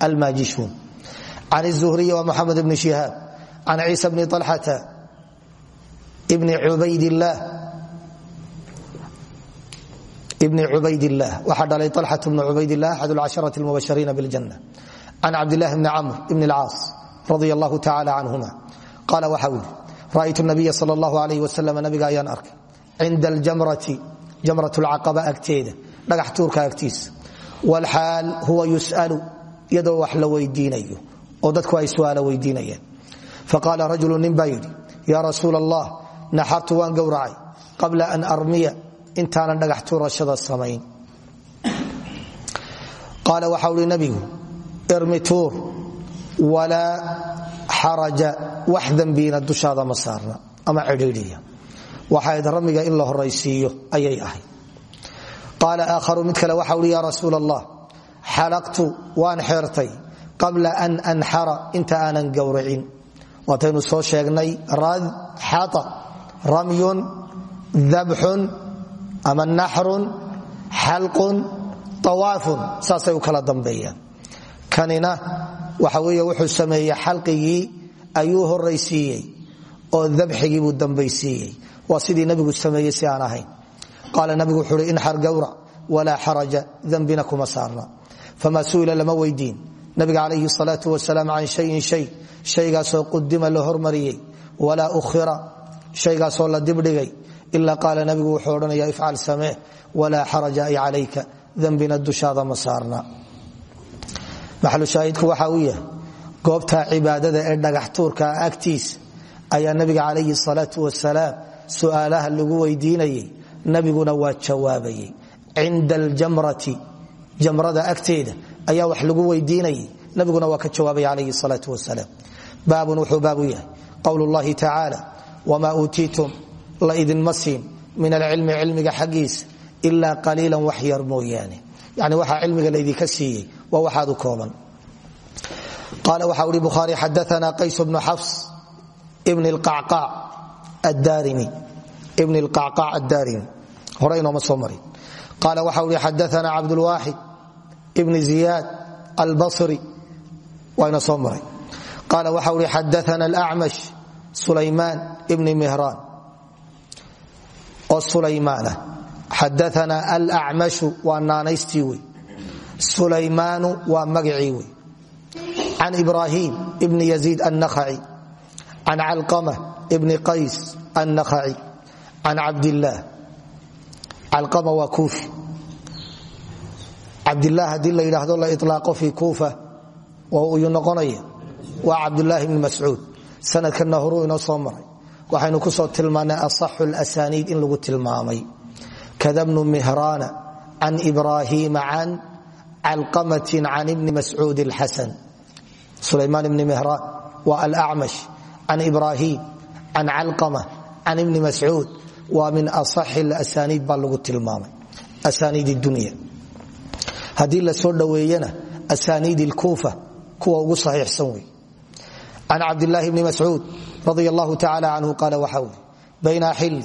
almaajishuun can izuhriy waa moxamed bni shihaab can ciisa bni alxata bni cubaydillaah bni cubaydilah waxaa dhalay alxat bni cubaydilah axad lcasharai mubashariina bاljanna can cabdilahi bni camr bn اlcaas radi allahu tacala canhuma qaala waxa uu yidhi ra'aytu nabiya sal allahu alayh wasalam nabiga ayaan arkay cinda aljamrati jamrat lcaqaba agteeda dhagax tuurka agtiisa wlxaal huwa yus'alu iyadoo wax la weydiinayo oo dadku ay su'aala weydiinayeen faqaala rajulu nin baa yidhi yaa rasuul allah naxartu waan gowracay qabla an armiya intaanan dhagax tuurashada samayn. Qaala waxau hi nabigu irmi tuur walaa xaraja wax dembiina dushaada ama cidhiidhiya. Waxayd ramiga in la horaysiiyo ayay ahayd. Qaala aakharu mid kale waxau hi yaa rasuul allah xalaqtu waan xeertay qabla an anxara inta aanan gowracin. Waataynu soo sheegnay raad xaa ramyun dabxun ama naxrun xalqun awaafun saasay u kala dambeeyaan. Kanina waxa wey wuxuu sameeyey xalqigii ayuu horaysiiyey oo dabxigiibuu dambaysiiyey. Waa sidii nabigu sameeyey si aan ahayn. Qaala nabigu wuxuu hi inxar gawra walaa xaraja dembina kuma saarna su'ila lama weydiin. Nabiga calayhi salaau wasalaam can shayin shay. Shaygaasoo qudima la hormariyey. Walaa ukhira. Shaygaasoo la dibdhigay ila qaala nabigu wuxuu odhanaya ifcal samee walaa xaraja ay calayka dembina dushaada ma saarna. Waxa uu yahay goobta cibaadada ee dhagax tuurka agtiisa ayaa nabiga calayhi salaau wasalaam su'aalaha lagu weydiinayay nabiguna waa jawaabayey cinda aljamrati jamrada agteeda ayaa wax lagu weydiinayay nabiguna waa ka jawaabay calayhi salaau wasalaam baabun wuxuu baabu yahay qowl llahi tacaala wma uutiitum la idinma siin min alcilmi cilmiga xaggiisa ilaa qaliilan wax yar mooyaane. Yani waxaa cilmiga laydinka siiyey waa waxaad u kooban. Qaala waxa uhi bukhaari xadaana qays bnu xafs bn qacqaac addaarimi. Hore inooma soo marin. Qaala waxa uhi xadaana cabdulwaaxid ibni ziyaad albasri. Waana soo maray qaala waxa ui xadaana alacmash sulaymaan ibni mihraan oo sulaymaana xadaana alacmashu waa naanaystii wey. Sulaymaanu waa magacii wey. Can ibrahim ibni yaziid annakhaci can calqama ibni qays annakhaci can cabdillaah calqama waa kuufi. Cabdilah haddii la yidhaahdo la ilaaqo fii kuufa oo uu noqonaya waa cabdulaahi bni mascuud. Sanadkana horuu inoo soo maray waxaynu ku soo tilmaanay asaxu lasaniid in lagu tilmaamay. Kada bnu mihraana can ibraahiima can calqamatin can ibni mascuud alxasan. Sulaymaan ibni mihraan waa alacmash. Can ibraahim can calqama can ibni mascuud waa min asaxi lasaniid baa lagu tilmaamay. Asaniid dunya. Haddii la soo dhoweeyana asaniid lkuufa kuwa ugu saxiixsan wey can cabdilaahi bni mascuud radi allahu tacala canhu qaala waxa ui bayna xili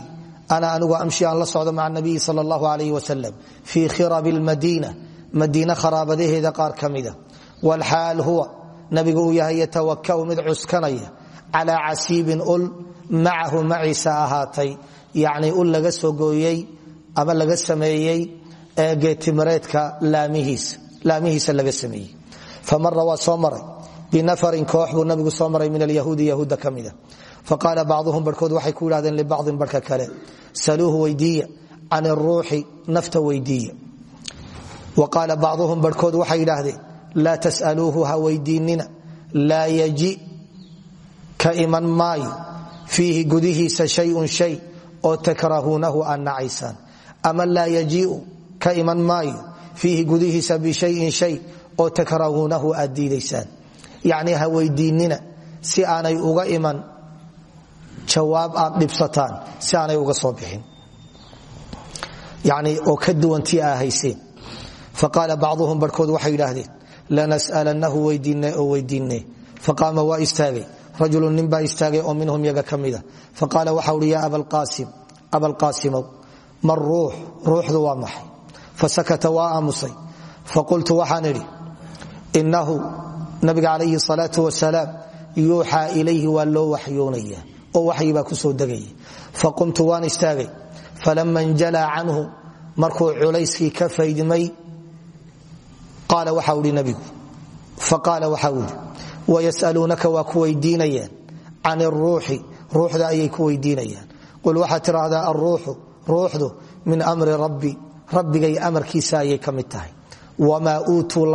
ana anigu amshi aan la socdo maca nabiyi sal allahu alayh wasalam fii khirabi lmadiina madiine kharaabadaheeda qaar ka mida wlxaal huwa nabigu uu yahay yatawakau mid cuskanaya calaa casiibin ul macahu maciisa ahaatay yacni ul laga soo gooyey ama laga sameeyey ee geetimireedka laamihiisa laga sameeyey famara binafarin koox buu nabigu soo maray min alyahuudi yahuudda ka mida faqaala bacduhum barhkood waxay ku yidhahdeen libacdin barhka kale saluuhu weydiiya can iruuxi nafta weydiiya wa qaala bacduhum barhkood waxay yidhaahdeen laa tas'aluuhu ha weydiinina laa yaji ka iman maayo fiihi gudihiisa shayun shay oo takrahuunahu aad nacaysaan ama laa yajiiu ka iman maayo fiihi gudihiisa yacnii ha weydiinina si aanay uga iman jawaab aad dhibsataan si aanay uga soo bixin. Yani oo ka duwantii aa hayseen faqaala bacduhum barhkood waxay yidhaahdeen lanas'alannahu weydiinne oo weydiinne faqaama waa istaagay. Rajulu nin baa oo minhum yaga ka mida. Faqaala waxa uhi ya abalqaasimow ma ruux ruuxdu waa maxay? Fasakata waa aamusay. Faqultu waxaan idhi inahu nabiga calayhi salaau wasalaam yuuxaa ilayhi waa loo waxyoonaya oo waxyi baa ku soo degaya. Faqumtu waan istaagay. Falama njalaa canhu markuu culayskii ka faydmay qaala waxa uhi nabigu. Faqaala waxa uhi wayasaluunaka waa ku weydiinayaan. Can iruuxi ruuxda ayay ku weydiinayaan. Qul waxaad tidhaahdaa alruuxu ruuxdu min amri rabbi. Rabbigay amarkiisa ayay ka mid tahay. Wamaa uutuu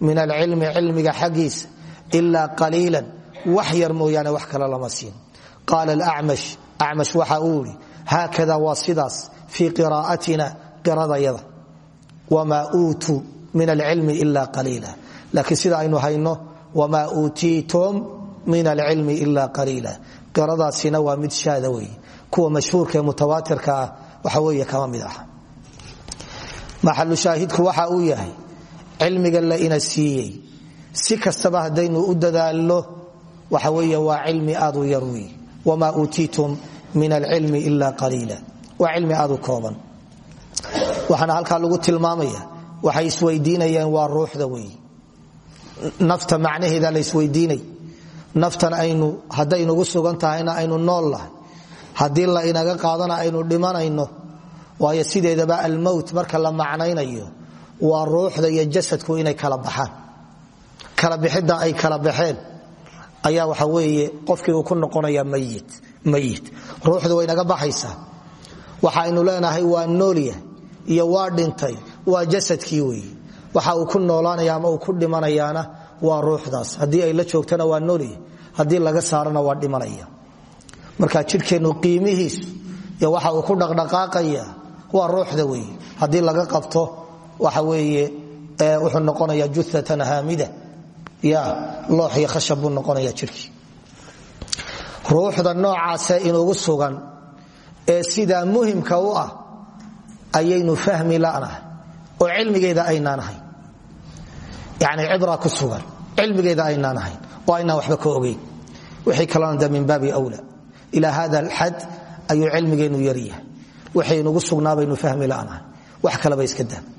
min alcilmi cilmiga xaggiisa ilaa qaliilan wax yar mooyaane wax kale lama siin. Qaala acmash acmash waxa uu ihi haakada waa qiraa'atina qiradayada wamaa uutuu min alcilmi ila qaliila. Laakiin sida aynu hayno wamaa uutiitum min alcilmi ila qaliila. Qiradaasina waa mid shaada wey kuwa mashhuurka ee mutawaatirka ah waxa weeye kama mid aha. Maxalu shaahidku waxa uu yahay cilmiga la ina siiyey. Si kastaba haddaynu u dadaalno waxa weeye waa cilmi aad u yar wey wamaa min alcilmi ila qaliila. Waa cilmi aad u kooban. Waxaana halkaa lagu tilmaamaya waxay isweydiinayeen waa ruuxda wey nafta macnaheeda la isweydiinay. Naftan aynu haddaynugu sugan tahayna aynu nool lahay. Haddii la inaga qaadana aynu dhimanayno. Waayo sideedaba almowt marka la macnaynayo waa ruuxda iyo jasadku inay kala baxaan. Kala bixidda ay kala baxeen ayaa waxa weeye qofkii uu ku noqonaya mayit ruuxdu way naga baxaysaa. Waxaynu leenahay waa noolya iyo waa dhintay waa jasadkii weeye. Waxa uu ku noolaanaya ama uu ku dhimanayaana waa ruuxdaas. Haddii ay la joogtana waa noolya haddii laga saarana waa dhimanaya. Marka jidhkeennu qiimihiisu iyo waxa uu ku dhaqdhaqaaqaya waa ruuxda weeye. Haddii laga qabto waxa weeye wuxuu noqonaya juatan haamida. Ya loox iyo khashab buu noqonaya jidhkii ruuxda noocaase inugu sugan ee sidaa muhimka u ah ayaynu fahmi lanahay oo cilmigeeda aynaan ahayn. Yani ku sugan cilmigeeda aynaan ahayn oo waxba ka ogeyn. Wixii kalena de min baabi wla ilaa hada alxad ayuu cilmigeennu yaryahay waxay nugu sugnaa baynu fahmi lanahay. Wax kaleba iska daa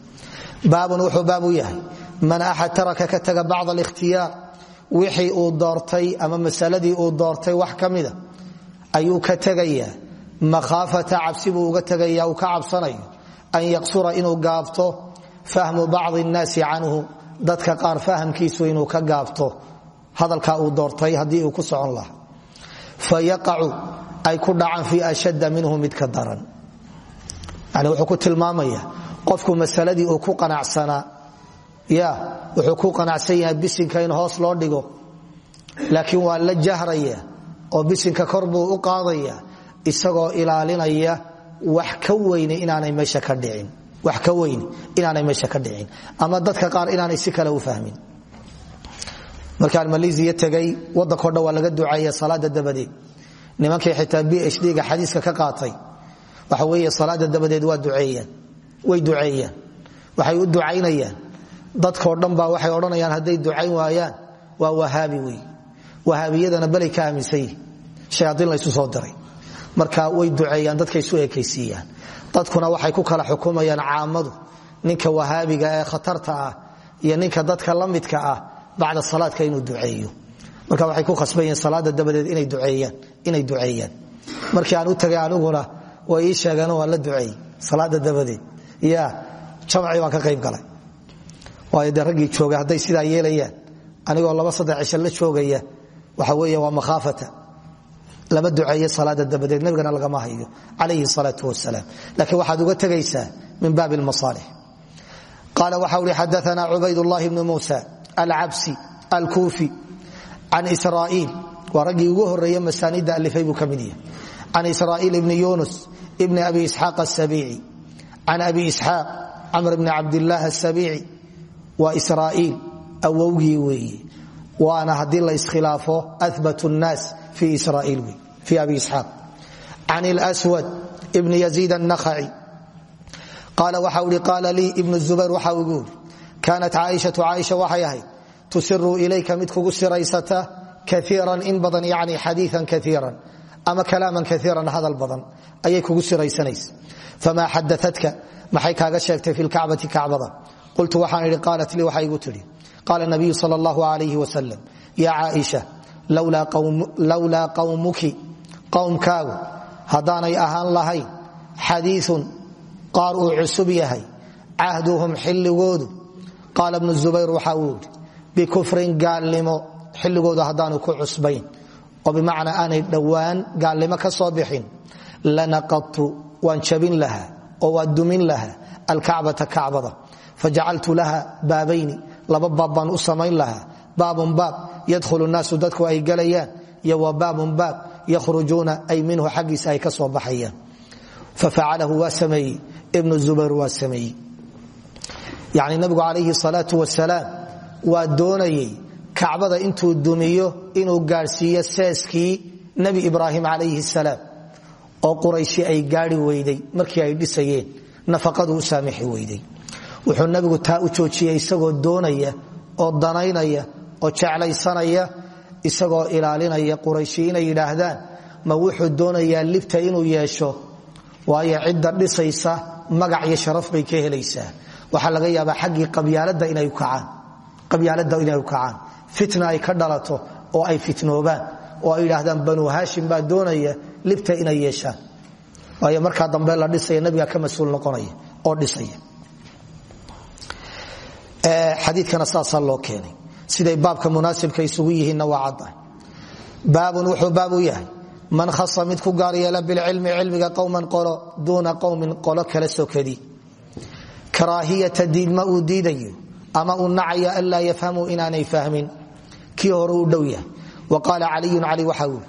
baabun wuxuu baab u yahay. Man axad taraka ka taga bacd alikhtiyaar wixii uu doortay ama masaladii uu doortay wax ka ayuu ka tegayaa makhaafata cabsi uga tegaya uu ka cabsanayo. An yaqsura inuu gaabto fahmu bacdi nnaasi canhu dadka qaar fahamkiisu inuu ka gaabto. Hadalkaa uu doortay haddii uu ku socon lahaa. Fa ay ku dhacaan fii ashadda minhu mid ka daran. Yani wuxuu ku tilmaamaya qofku masaladii uu ku qanacsanaa ya wuxuu ku qanacsan yahay bisinka in hoos loo dhigo. Laakiin waa la jahraya oo bisinka kor buu u qaadaya isagoo ilaalinaya wax ka weyne inaanay meesha ka dhicin. Ama dadka qaar inaanay si kale u fahmin. Markaan maleesiya tegay wadankao dhan laga duceeya salaada dabadeed. Nimankii xitaa b h d-ga xadiiska ka qaatay waxa weeye salaada dabadeed waa duceeyaan way duceeyaan. Waxay u ducaynayaan. Dadkoo dhan baa waxay odhanayaan hadday ducayn waayaan waa wahaabi wey wahaabiyadana belay ka aaminsan yihi shayaaiin laysu soo diray. Marka way duceeyaan dadkay isu ekaysiiyaan. Dadkuna waxay ku kala xukumayaan caamadu. Ninka wahaabiga ee khatarta ah iyo ninka dadka la midka ah bacda salaadka inuu duceeyo. Marka waxay ku khasban salaada dabadeed inay duceeyaan markii aan u tagay aniguna way ii sheegeen waan la duceeyey salaada dabadeed ya jamcii baan ka qayb galay. Waayo dee raggii jooga hadday sidaa yeelayaan anigoo laba saddex cisho la joogaya waxa weeye waa makhaafata. Lama duceeye salaada dabadeed nabigana lagama hayo calayhi salaau wasalaam laakiin waxaad uga tegaysaa min baabi lmasaalix qaala waxa uhi xadaana cubaydullahi bni muusa alcabsi alkuufi can israa'iil. Waa raggii ugu horeeye masaanida alifay buu ka mid yahay. Can israa'iil ibni yunus ibni abi isxaaq asabiici can abi isxaaq camr bni cabdillaah asabiici waa israa'iil awowgii weeye waana haddii la iskhilaafo abat nnaas fi israa'iil wey fi abi isxaaq can lswad ibni yaziid annakhaci qaala waxa uhi qaala lii ibnu zubayr waxa igu uri kaanat caaishatu caaisha waxay ahayd tusiru ilayka mid kugu siraysata kaiiran in badan yani xadiian kaiiran ama kalaaman kaiiran hadal badan ayay kugu siraysanaysa. Famaa xadaatka maxay kaaga sheegtay fi lkacbati kacbada? Qultu waxaan idhi qaalat lii waxay igu tidhi. Qaala nabiyu sal allahu alayh wasalam ya caaisha lowlaa qawmuki qowmkaagu haddaanay ahaan lahayn xadiiun qaar uu yahay cahduhum xilligoodu. Qaala bnu zubayr waxa uu yidhi bikufrin gaalnimo xilligoodu haddaanu ku cusbayn oo bimacnaa aanay dhowaan gaalnimo ka soo bixin lanaqadtu waan jabin lahaa oo waan dumin lahaa alkacbata kacbada. Fajacaltu laha baabayni laba baab baan u samayn lahaa. Baabun baab yadkhulu naasu dadku ay galayaan. Iyo wa baabun baab yakhrujuuna ay minhu xaggiisa ay ka soo baxayaan. Fafacalahu waa sameeyey. Ibnu zubayr waa sameeyey. Yacni nabigu calayhi salaatu wasalaam waa doonayey kacbada intuu dumiyo inuu gaadhsiiyo seeskii nebi ibraahim calayhi salaam oo qurayshi ay gaari weyday markii ay dhisayeen nafaqadu u saamixi weyday. Wuxuu nabigu taa u joojiyey isagoo doonaya oo danaynaya oo jeclaysanaya isagoo ilaalinaya qurayshi inay ma wuxuu doonayaa libta inuu yeesho waayo cidda dhisaysa magac iyo sharaf bay ka helaysaa. Waxaa laga yaabaa xaggii qabyaalada inay u kacaan fitna ay ka dhalato oo ay fitnoobaan oo ay yidhaahdaan banu haashim baa doonaya libta inay yeeshaan. Waayo markaa dambe la dhisaya nabiga ka mas'uul noqonaya oo dhisaya. Xadiikana saasaa loo keenay. Siday baabka munaasibka isugu yihiinna waa caddahay baabun wuxuu baab u yahay man khasa mid ku gaar yeela bilcilmi cilmiga qowman qolo duuna qowmin qolo kala sokadi karaahiyata diidma uu diidayo ama uu nacaya anlaa yafhamuu inaanay kii hore u dhow yahay. Wa qaala caliyun cali waxa ui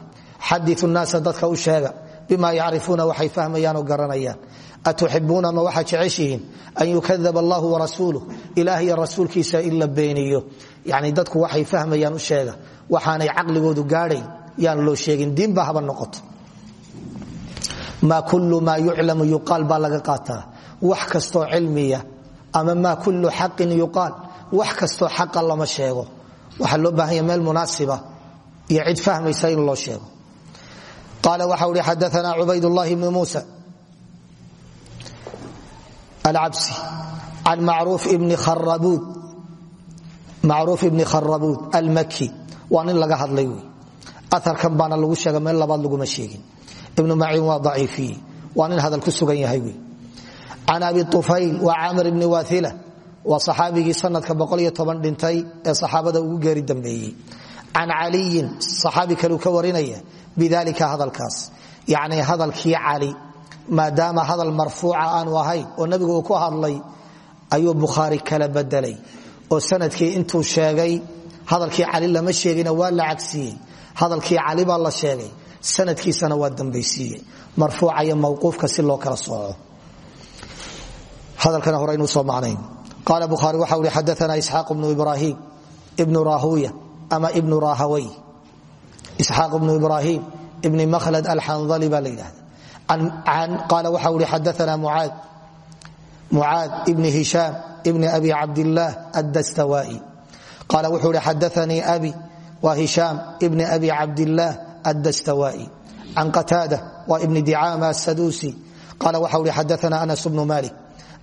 xadiu naasa dadka u sheega bima yacrifuuna waxay fahmayaan oo garanayaan. Atuxibuuna ma waxaa jeceshihiin an yukadaba allahu warasuuluh ilaah iyo rasuulkiisa in la beeniyo. Yani dadku waxay fahmayaan u sheega waxaanay caqligoodu gaadhayn yaan loo sheegin diinba haba noqoto. Maa kullu maa yuclamu yuqaal baa laga qaataa. Wax kastoo cilmiya ama maa kullu xaqin yuqaal wax kastoo xaqa lama sheego waxaa loo baahanya meel munaasiba iyo cid fahmaysa in loo sheego. Qaala waxa uhi xadaana cubaydاllahi bni muusa alcabsi can macruuf ibni kharabuud almaki waa nin laga hadlay wey. Aarkan baana lagu sheega meel labaad laguma sheegin. Ibnu maciin waa daciifiye waa nin hadal ku sugan yahay wey. Can abi ufayl wa camr ibni waila waa saxaabigii sanadka dhintay ee saxaabada ugu geeri dambeeyey. Can caliyin saxaabi kaleu ka warinaya bidalika hadalkaas. Yacni hadalkii cali maadaama hadal marfuuca aanu ahayn oo nebigu uu ku hadlay ayuu bukhaari kala bedelay oo sannadkii intuu sheegay hadalkii cali lama sheegina waa la cagsiyey hadalkii cali baa la sheegay sanadkiisana waa dambaysiiyey. Marfuuca iyo mawquufka si loo kala sooco. Hadalkana hore soo macnayn qaala bukhaari waxa uhi xadaana isxaaq bnu ibraahim ibnu rahuya ama ibnu rahawey isxaaq bnu ibraahim ibni makhlad alxandali baa la yidhahda qaala waxa uhi xadaana mucaad mucaad ibni hishaam ibni abi cabdillaah addastawaa'i qaala wuxuu hi xadaanii abi wa hishaam ibni abi cabdillaah addastawaa'i can qataada wa ibni dicaama asaduusi qaala waxa uhi xadaana anas bnu malik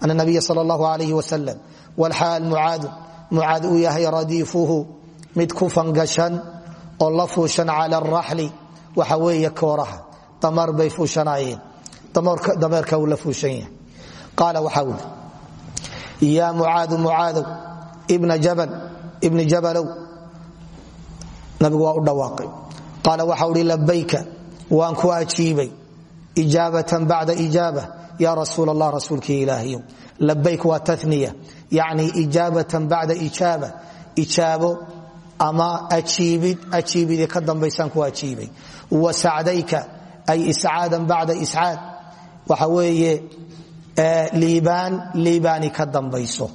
an nabiya sal allahu alayh wasalam walxaal mucaadu mucaad uu yahay radiifuhu mid ku fangashan oo la fuushan cala araxli waxa weeye kooraha damaar bay fuushanaayeen dameerka uu la fuushan yahay qaala waxa ui yaa mucaadu mucaadow ibni jabalow nabigu waa u dhawaaqay qaala waxa uhi labayka waan ku ajiibay ijaabatan bacda ijaaba ya rasuul allah rasuulkii ilaahiyo labayk waa taniya yani ijaabatan bacda ijaaba ijaabo ama ajiibid ajiibidii ka dambaysaan ku ajiibay. Wa sacdayka ay iscaadan bacda iscaad waxa weeye liibaan liibaani ka dambayso.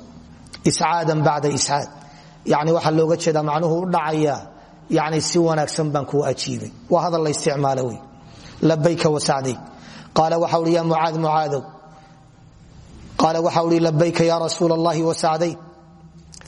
Iscaadan bacda iscaad. Yani waxaa looga jeedaa macnuhu u dhacaya yani si wanaagsan baan kuu ajiibay. Waa hadal la isticmaalo wey labayka wa sacdayk. Qaala waxa uhi ya mucaad mucaadow qaala waxa uhi labayka ya rasuul allahi wa sacdayk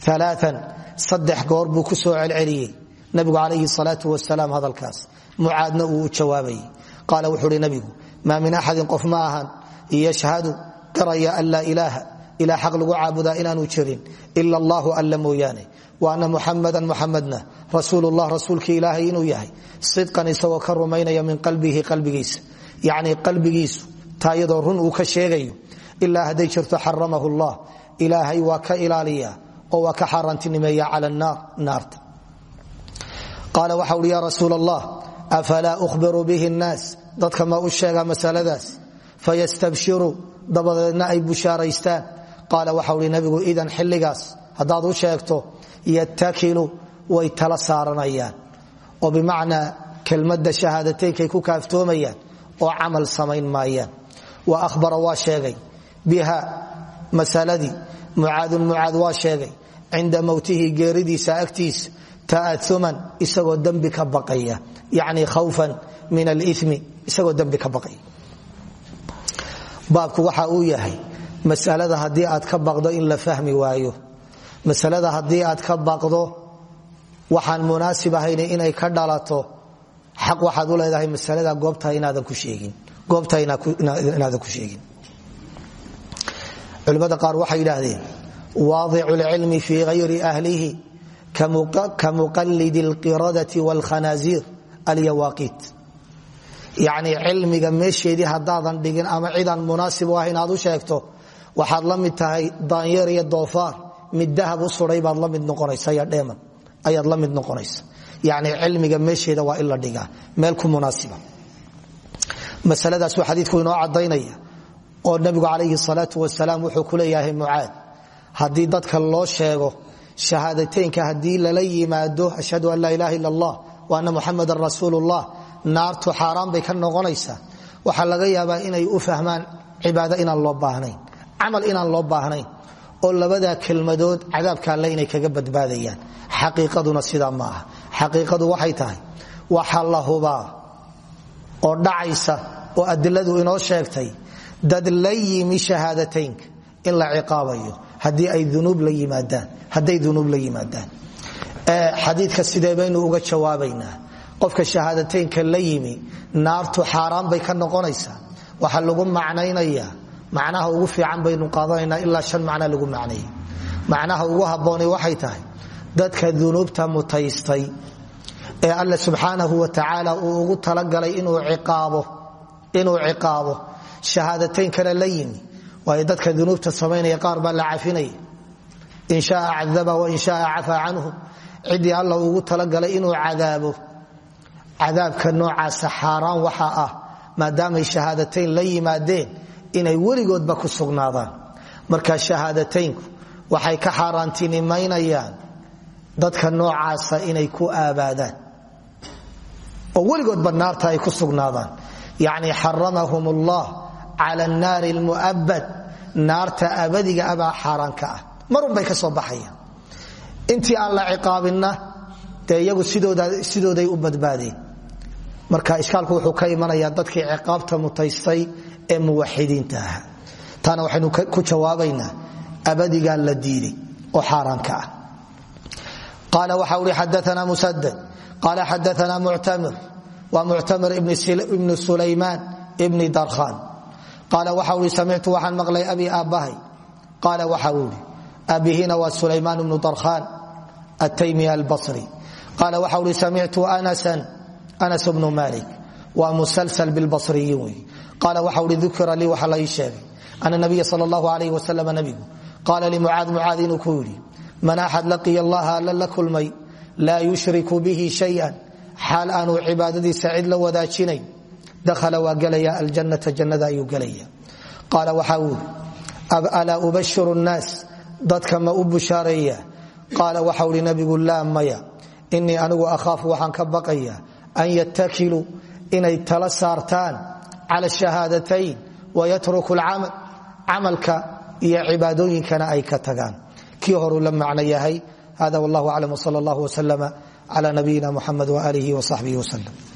alaaan saddex goor buu ku soo celceliyey. Nabigu calayhi salaau wasalaam hadalkaas. Mucaadna uu u jawaabayay qaala wuxuu uhi nabigu maa min axadin qof ma ahan. Yashhadu qaraya an laa ilaaha ilaa xaq lagu caabudaa inaanu jirin ila allahu alla mooyaane. Wa ana muxamadan muxamadna rasuulullah rasuulkii ilaahay inuu yahay. Sidqan isagoo ka rumaynaya min qalbihi qalbigiisa ilaa hadday jirto xaramahu llah. Ilaahay waa ka ilaaliya oo waa ka xaaraantinimeeya cala naar naarta. Qaala waxa uhi ya rasuul allah afalaa uhbiru bihi nnaas dadka ma u sheegaa masaladaas. Fayastabshiruu dabadeedna ay bushaaraystaan. Qaala waxa uhi nabigu idan xilligaas haddaad u sheegto yatakilu way tala saaranayaan. Oo bimacnaa kelmadda shahaadateynkaay ku kaaftoomayaan oo camal samayn maayaan. Wa ahbara waa sheegay biha masaladii. Mucaadun mucaad waa sheegay cinda mowtihi geeridiisa agtiisa ta'auman isagoo dembi ka baqaya. Yani khawfan min alimi isagoo dembi ka baqaya. Baabku waxa uu yahay masalada haddii aad ka baqdo in la fahmi waayo. Masalada haddii aad ka baqdo waxaan munaasib ahayn inay ka dhalato. Xaq waxaad u goobta inaadan ku sheegin culimmada qaar waxay yidhaahdeen waadicu lcilmi fii hayri ahlihi ka muqallidi alqiradati wاlkhanaasiir alyawaaqiit yacni cilmiga meesheedii haddaadan dhigin ama cidaan munaasib u ah inaad u sheegto waxaad la tahay daanyeer iyo doofaar mid dahab u suday baad la noqonaysa iyo dheeman ayaad la noqonaysa. Yacni cilmiga meesheeda waa in la meel ku munaasiba. Masaladaasuu xadiidku inoo caddaynaya oo nabigu calayhi salaatu wasalaam wuxuu ku leeyahay mucaad. Haddii dadka loo sheego shahaadateynka haddii lala yimaado ashhadu an laa ilaha illa allah wa anna muxamadan rasuulullah naartu xaaraan bay ka noqonaysaa. Waxaa laga yaabaa inay u fahmaan cibaado inaan loo baahnayn camal inaan loo baahnayn oo labadaa kelmadood cadaabka alle inay kaga badbaadayaan. Xaqiiqaduna sidaa ma aha. Xaqiiqadu waxay tahay waxa la hubaa oo dhacaysa oo adiladu inoo sheegtay dad la yimi shahaadateynka in haddii ay unuub la yimaadaan hadday dunuub la yimaadaan. Xadiidka uga jawaabaynaa? Qofka shahaadateynka la yimi naartu xaaraan bay ka noqonaysaa. Waxaa lagu macnaynayaa macnaha ugu fiican baynu qaadanaynaa ilaa shan macna lagu macneeyey macnaha ugu habboonay waxay tahay dadka dunuubta mutaystay ee alle subxaanahu wa tacaala uu ugu talagalay inuu ciqaabo shahaadateyn la yimi. Waayo dadka dunuubta samaynaya qaar baa la cafinaya. In shaa cadaba wain shaa cafaa canhu. Ciddii alla ugu talagalay inuu cadaabo. Cadaabka noocaasa xaaraan waxa ah maadaamay shahaadateyn la yimaadeen inay weligoodba ku sugnaadaan. Marka shahaadateynku waxay ka xaaraantinimaynayaan dadka noocaasa inay ku aabaadaan. Oo weligoodba naarta ay ku sugnaadaan. Yacni xaramahum cala annaari almu'abad naarta abadiga abaa xaaraanka ah. Marun bay ka soo baxayaan. Intii aan la ciqaabinna dee sidooday u badbaadeen. Marka ishkaalku wuxuu ka imanayaa dadkii ciqaabta mutaystay ee muwaxidiinta ahaa taana waxaynu ku jawaabaynaa abadigaa la diiday oo xaaraanka ah. Qaala waxa uhi xadaana musadad qaala xadaana muctamir waa muctamir ibni waxaan maqlay abi aabbahay qaala waxa uu ihi aabihina waa sulaymaan ibnu darkhan ataymi albasri qaala waxa uhi samictu anas bnu malik waa musalsal bilbasriyiin wey qaala waxa uhi dukira lii waxa la ii sheegay ana nabiya sal allahu alayh wasalam nabigu qaala limucaad mucaad inuu ku yidhi man axad laqiya allaha alla la kulmay laa yushriku bihi shayan xaal aanu cibaadadiisa cid la wadaajinayn dakhala waa gelaya aljannata jannada ayuu gelaya qaala waxa uu yidhi alaa ubashiru nnaas dadka ma u bushaareeya qaala waxa uhi nabigu laa maya inii anigu akhaafu waxaan ka baqaya an yatakiluu inay tala saartaan cala shahaadatayn wayatruku lcamal camalka iyo cibaadooyinkana ay ka tagaan kii horuu la macno yahay hada wallah aclam wsal allah wslama cla nabiyina muxamed walih wsaxbih wslm